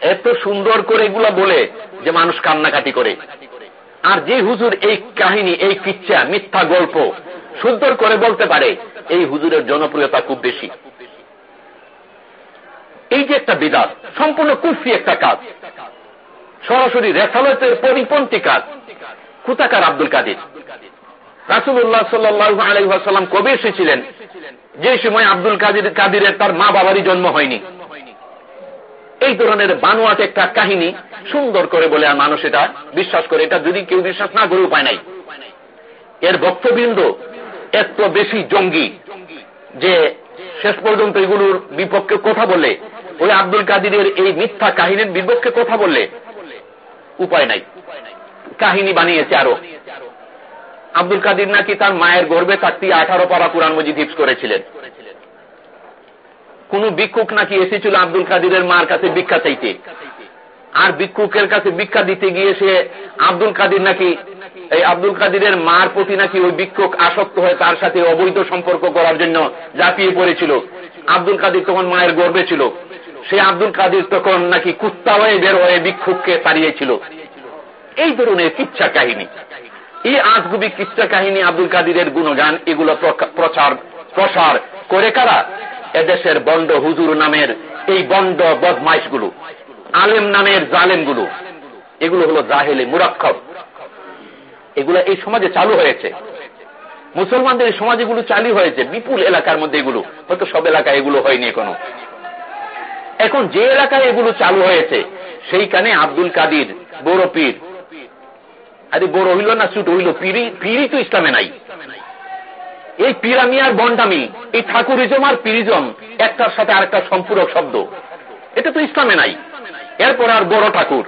এত সুন্দর করে এগুলা বলে যে মানুষ কান্নাকাটি করে। আর যে হুজুর এই কাহিনী, এই কিচ্ছা মিথ্যা গল্প সুন্দর করে বলতে পারে, এই হুজুরের জনপ্রিয়তা খুব বেশি। এই যে একটা বিদাত, সম্পূর্ণ কুফি একটা কাজ। সরাসরি রেসালতের পরিপন্থী কাজ। কুতাকার আব্দুল কাদির? রাসুল্লাহ সাল্লু আলাইসাল্লাম কবে এসেছিলেন? যে সময় আব্দুল কাদির কাদিরের তার মা বাবারই জন্ম হয়নি। এই ধরনের বানোয়াট একটা কাহিনী সুন্দর করে বলে আর মানুষ এটা বিশ্বাস করে। এটা যদি কেউ বিশ্বাস না করে, উপায় নাই। এর বক্তবৃন্দ এত বেশি জঙ্গি যে শেষ পর্যন্ত এগুলোর বিপক্ষে কথা বলে ওই আব্দুল কাদিরের এই মিথ্যা কাহিনীর বিপক্ষে কথা বললে উপায় নাই। কাহিনী বানিয়েছে আরও। আব্দুল কাদির নাকি তার মায়ের গর্বে থাকতে আঠারো পারা কোরআন মজিদ হিপস করেছিলেন। কোন ভিক্ষুক নাকি এসেছিল আব্দুল কাদিরের মার কাছে ভিক্ষা চাইতে? আর ভিক্ষুকের কাছে ভিক্ষা দিতে গিয়ে সে আব্দুল কাদির নাকি, এই আব্দুল কাদিরের মার প্রতি নাকি ওই ভিক্ষুক আসক্ত হয়ে তার সাথে অবৈধ সম্পর্ক করার জন্য জাপিয়ে পড়েছিল। আব্দুল কাদির তখন মায়ের গর্বে ছিল। সে আব্দুল কাদির তখন নাকি কুত্তা হয়ে বের হয়ে ভিক্ষুককে তাড়িয়েছিল। এই ধরনের কিচ্ছা কাহিনী। এই আজগুবি কিচ্ছা কাহিনী আব্দুল কাদিরের গুণগান, এগুলো প্রচার প্রসার করে কারা? এদেশের বন্ড হুজুর নামের এই বন্ড বদমাইশগুলো, আলেম নামের জালেমগুলো, এগুলো হলো জাহেলে মুরাক্ষব এগুলো এই সমাজে চালু হয়েছে। মুসলমানদের সমাজে এগুলো চালু হয়েছে, বিপুল এলাকার মধ্যে এগুলো। হয়তো সব এলাকায় এগুলো হয়নি এখনও। এখন যে এলাকায় এগুলো চালু হয়েছে, সেইখানে আব্দুল কাদির, বড় পীর। আরে বড় হইল না, ছুট হইল পিড়ি তো ইসলামে নাই। এই পিরামি আর বন্ডামি এই ঠাকুরিজম আর পিরিজম, একটার সাথে আরেকটা সম্পূরক শব্দ। এটা তো ইসলামে নাই। এরপর আর বড় ঠাকুর।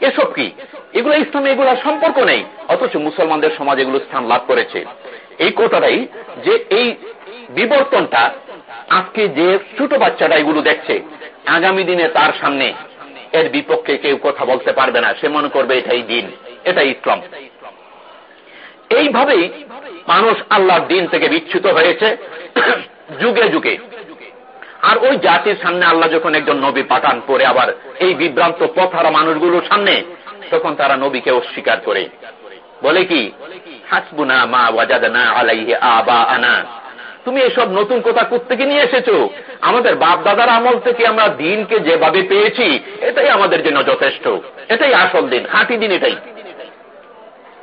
এসব কি? এগুলো ইসলামে এগুলোর সম্পর্ক নেই। অথচ মুসলমানদের সমাজ এগুলো স্থান লাভ করেছে। এই কোটাটাই যে এই বিবর্তনটা আজকে যে ছোট বাচ্চাটা এগুলো দেখছে, আগামী দিনে তার সামনে এর বিপক্ষে কেউ কথা বলতে পারবে না। সে মনে করবে এটাই দিন, এটাই ইসলাম। এইভাবেই মানুষ আল্লাহর দিন থেকে বিচ্ছুত হয়েছে যুগে যুগে। আর ওই জাতির সামনে আল্লাহ যখন একজন নবী পাঠান পরে আবার এই বিভ্রান্ত পথারা মানুষগুলোর সামনে, তখন তারা নবীকে অস্বীকার করে। বলে কি, হাসবুনা মা ওয়াজাদানা আলাইহি আবা আনা তুমি এসব নতুন কথা থেকে নিয়ে এসেছ? আমাদের বাপ দাদার আমল থেকে আমরা দিনকে যেভাবে পেয়েছি, এটাই আমাদের জন্য যথেষ্ট। এটাই আসল দিন খাঁটি দিন এটাই।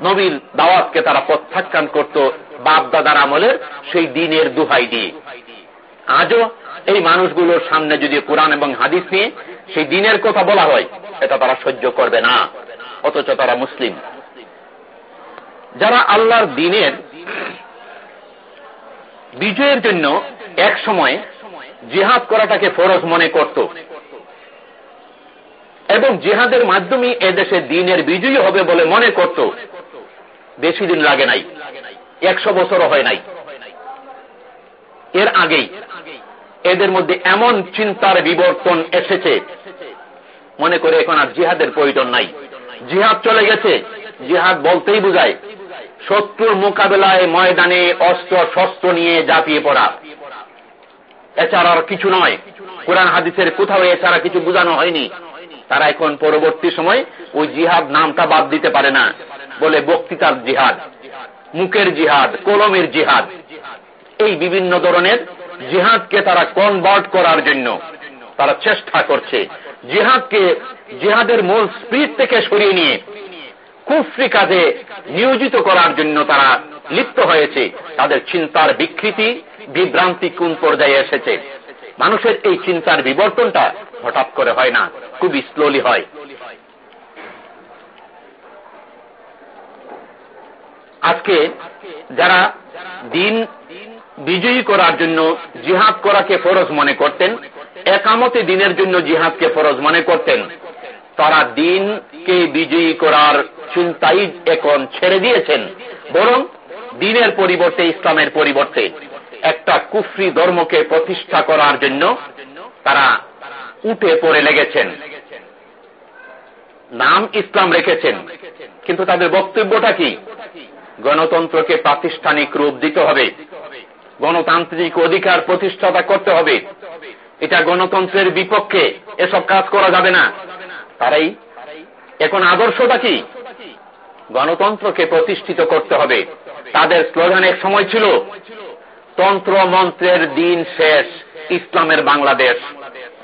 নবীর দাওয়াতকে তারা প্রত্যাখ্যান করত বাপ দাদার আমলের সেই দিনের দুহাই দিয়ে আজও এই মানুষগুলোর সামনে যদি কোরআন এবং হাদিস নিয়ে সেই দিনের কথা বলা হয়, এটা তারা সহ্য করবে না, অথচ তারা মুসলিম। যারা আল্লাহর দিনের বিজয়ের জন্য এক সময় জিহাদ করাটাকে ফরজ মনে করত, এবং জিহাদের মাধ্যমে এদেশে দিনের বিজয়ী হবে বলে মনে করত বেশি দিন লাগে নাই। একশো বছরও হয় নাই। এর আগেই এদের মধ্যে এমন চিন্তার বিবর্তন এসেছে। মনে করে এখন আর জিহাদের প্রয়োজন নাই। জিহাদ চলে গেছে। জিহাদ বলতেই বুঝায়, শত্রুর মোকাবেলায় ময়দানে অস্ত্র, শস্ত্র নিয়ে জাপিয়ে পড়া। এছাড়া আর কিছু নয়। কোরআন হাদিসের কোথাও এছাড়া কিছু বোঝানো হয়নি। তারা এখন পরবর্তী সময় ওই জিহাদ নামটা বাদ দিতে পারে না। বলে বক্তৃতার জিহাদ, মুখের জিহাদ, কলমের জিহাদ। এই বিভিন্ন ধরনের জিহাদকে তারা কনভার্ট করার জন্য তারা চেষ্টা করছে। জিহাদকে, জিহাদের মূল স্পিড থেকে সরিয়ে নিয়ে কুফরি কাজে নিয়োজিত করার জন্য তারা লিপ্ত হয়েছে। তাদের চিন্তার বিকৃতি, বিভ্রান্তি কোন পর্যায়ে এসেছে? মানুষের এই চিন্তার বিবর্তনটা হঠাৎ করে হয় না, খুবই স্লোলি হয়। আজকে যারা দিন বিজয়ী করার জন্য জিহাদ করাকে ফরজ মনে করতেন, একামতে দিনের জন্য জিহাদকে ফরজ মনে করতেন, তারা দিনকে বিজয়ী করার চিন্তাই এখন ছেড়ে দিয়েছেন। বরং দিনের পরিবর্তে, ইসলামের পরিবর্তে একটা কুফরি ধর্মকে প্রতিষ্ঠা করার জন্য তারা উঠে পড়ে লেগেছেন। নাম ইসলাম রেখেছেন। কিন্তু তাদের বক্তব্যটা কি? গণতন্ত্রকে প্রাতিষ্ঠানিক রূপ দিতে হবে। গণতান্ত্রিক অধিকার প্রতিষ্ঠাতা করতে হবে। এটা গণতন্ত্রের বিপক্ষে এসব কাজ করা যাবে না। তারাই এখন আদর্শটা কি? গণতন্ত্রকে প্রতিষ্ঠিত করতে হবে। তাদের স্লোগানের সময় ছিল। তন্ত্র মন্ত্রের দিন শেষ, ইসলামের বাংলাদেশ।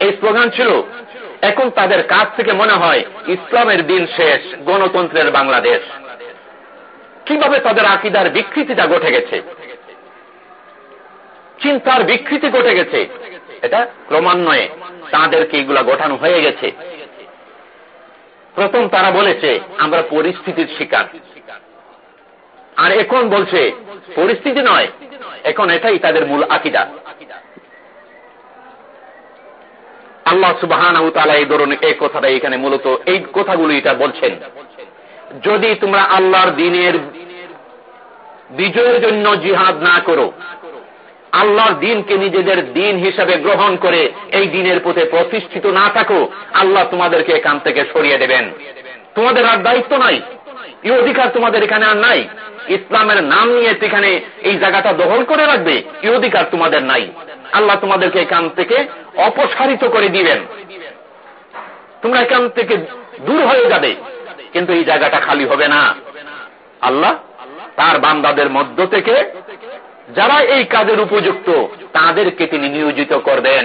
এই স্লোগান ছিল। এখন তাদের কাছ থেকে মনে হয়, ইসলামের দিন শেষ, গণতন্ত্রের বাংলাদেশ। কীভাবে তাদের আকিদার বিকৃতিটা ঘটে গেছে? চিন্তার বিকৃতি ঘটে গেছে। এটা ক্রমান্বয়ে তাদেরকে এগুলা গঠানো হয়ে গেছে। প্রথম তারা বলেছে, আমরা পরিস্থিতির শিকার। আর এখন বলছে, পরিস্থিতি নয়, এখন এটাই তাদের মূল আকিদা। আল্লাহ সুবাহান এই ধরনের এই কথাটা এখানে মূলত এই কথাগুলো এটা বলছেন। যদি তোমরা আল্লাহর দিনের বিজয়ের জন্য জিহাদ না করো, আল্লাহর দিনকে নিজেদের দিন হিসাবে গ্রহণ করে এই দিনের পথে প্রতিষ্ঠিত না থাকো, আল্লাহ তোমাদেরকে এখান থেকে সরিয়ে দেবেন। তোমাদের আর দায়িত্ব নাই, এই অধিকার তোমাদের এখানে আর নাই। ইসলামের নাম নিয়ে সেখানে এই জায়গাটা দখল করে রাখবে, এই অধিকার তোমাদের নাই। আল্লাহ তোমাদেরকে এখান থেকে অপসারিত করে দিবেন। তোমরা এখান থেকে দূর হয়ে যাবে। কিন্তু এই জায়গাটা খালি হবে না। আল্লাহ তার বান্দাদের মধ্য থেকে যারা এই কাজের উপযুক্ত, তাদেরকে তিনি নিয়োজিত করবেন,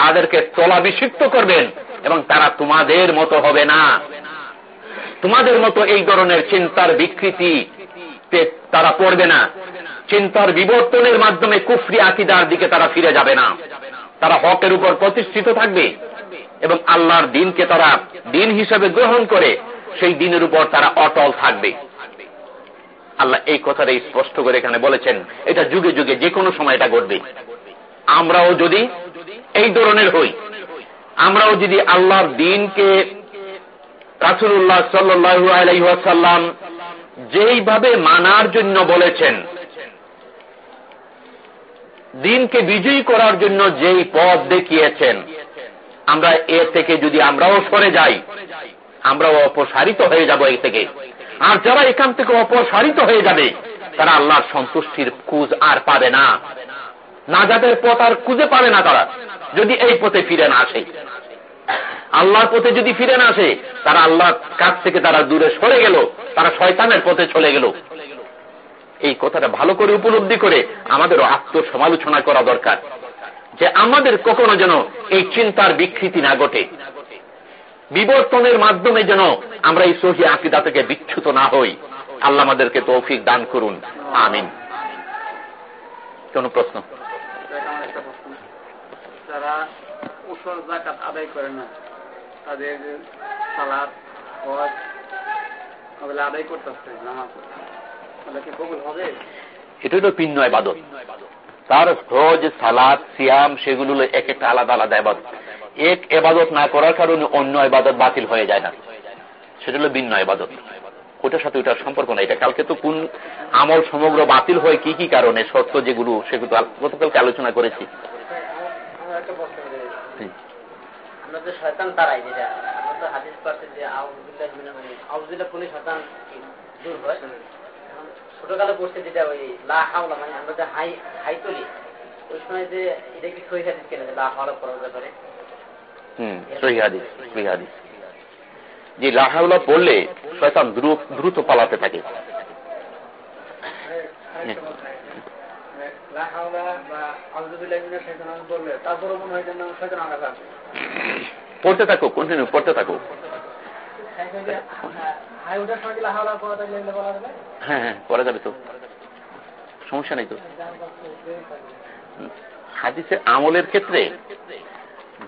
তাদেরকে তলাভিষিক্ত করবেন, এবং তারা তোমাদের মতো হবে না। তোমাদের মতো এই ধরনের চিন্তার বিকৃতি তারা পড়বে না। চিন্তার বিবর্তনের মাধ্যমে কুফরি আকিদার দিকে তারা ফিরে যাবে না। তারা হকের উপর প্রতিষ্ঠিত থাকবে, এবং আল্লাহর দিনকে তারা দিন হিসেবে গ্রহণ করে সেই দিনের উপর তারা অটল থাকবে। আল্লাহ এই কথাটা স্পষ্ট করে এখানে বলেছেন, এটা যুগে যুগে যে কোনো সময় এটা ঘটবে। আমরাও যদি এই ধরনের হই, আমরাও যদি আল্লাহর দিনকে রাসুল্লাহ সাল্লু যেইভাবে মানার জন্য বলেছেন, দিনকে বিজয়ী করার জন্য যেই পথ দেখিয়েছেন, আমরা এর থেকে যদি আমরাও সরে যাই আমরাও অপসারিত হয়ে যাব এই থেকে। আর যারা এখান থেকে অপসারিত হয়ে যাবে, তারা আল্লাহর সন্তুষ্টির খুঁজ আর পাবে না। না যাদের পথ আর খুঁজে পাবে না তারা, যদি এই পথে ফিরে না আসে। আল্লাহর পথে যদি ফিরে না আসে, তারা আল্লাহর কাছ থেকে তারা দূরে সরে গেল, তারা শয়তানের পথে চলে গেল। এই কথাটা ভালো করে উপলব্ধি করে আমাদেরও আত্মসমালোচনা করা দরকার, যে আমাদের কখনো যেন এই চিন্তার বিকৃতি না ঘটে। বিবর্তনের মাধ্যমে যেন আমরা এই সহি আকিদা থেকে বিচ্ছুত না হই। আল্লাহ আমাদেরকে তৌফিক দান করুন। আমিন। কোন প্রশ্ন? যারা উসর জাকাত আদায় করে না তাদের সালাদ হজ ওগুলো আদায় করতেছে নামাজ ওগুলো কি কবুল হবে? এটা হলো পিন্ন এবাদত তার হজ সালাদ সিয়াম সেগুলো এক একটা আলাদা আলাদা এবাদত এক এবাদত না করার কারণে অন্য এবাদত বাতিল হয়ে যায় না। সেটা হলো ভিন্ন এবাদত। ওটার সাথে ওটার সম্পর্ক নাই। এটা কালকে তো কোন আমল সমগ্র বাতিল হয় কি কি কারণে, শর্ত যেগুলো, সেগুলো গতকালকে আলোচনা করেছি। ছোটকালে যে লাহাউলা পড়লে শয়তান দ্রুত পালাতে থাকে। পড়তে থাকো কন্টিনিউ পড়তে থাকো। হ্যাঁ হ্যাঁ করা যাবে তো। সমস্যা নেই তো। হাদিসের আমলের ক্ষেত্রে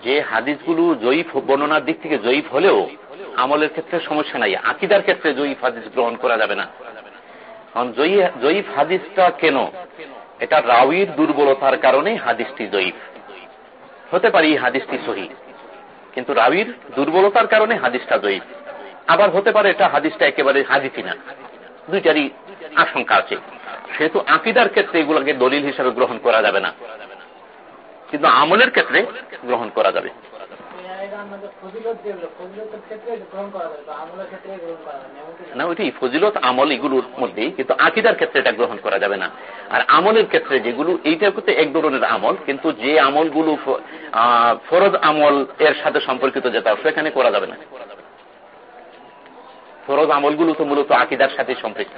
যে হাদিসগুলো জয়ীফ বর্ণনার দিক থেকে জয়ীফ হলেও আমলের ক্ষেত্রে সমস্যা নাই, আকিদার ক্ষেত্রে জয়ীফ হাদিস গ্রহণ করা যাবে না। কারণ জয়ীফ হাদিসটা কেন? এটা রাউির দুর্বলতার কারণে হাদিসটি জয়ীফ। হতে পারে এই হাদিসটি সহি, কিন্তু রাবির দুর্বলতার কারণে হাদিসটা জয়ীফ। আবার হতে পারে এটা হাদিসটা একেবারে হাদিসই না। দুইটারই আশঙ্কা আছে। সেহেতু আকিদার ক্ষেত্রে এগুলোকে দলিল হিসাবে গ্রহণ করা যাবে না। কিন্তু আমলের ক্ষেত্রে গ্রহণ করা যাবে। না, ওইটি ফজিলত আমল এগুলোর মধ্যেই, কিন্তু আকিদার ক্ষেত্রে এটা গ্রহণ করা যাবে না। আর আমলের ক্ষেত্রে যেগুলো এইটা করতে এক ধরনের আমল, কিন্তু যে আমলগুলো ফরজ আমল এর সাথে সম্পর্কিত যেটা সেখানে করা যাবে না। ফরজ আমলগুলো তো মূলত আকিদার সাথে সম্পৃক্ত।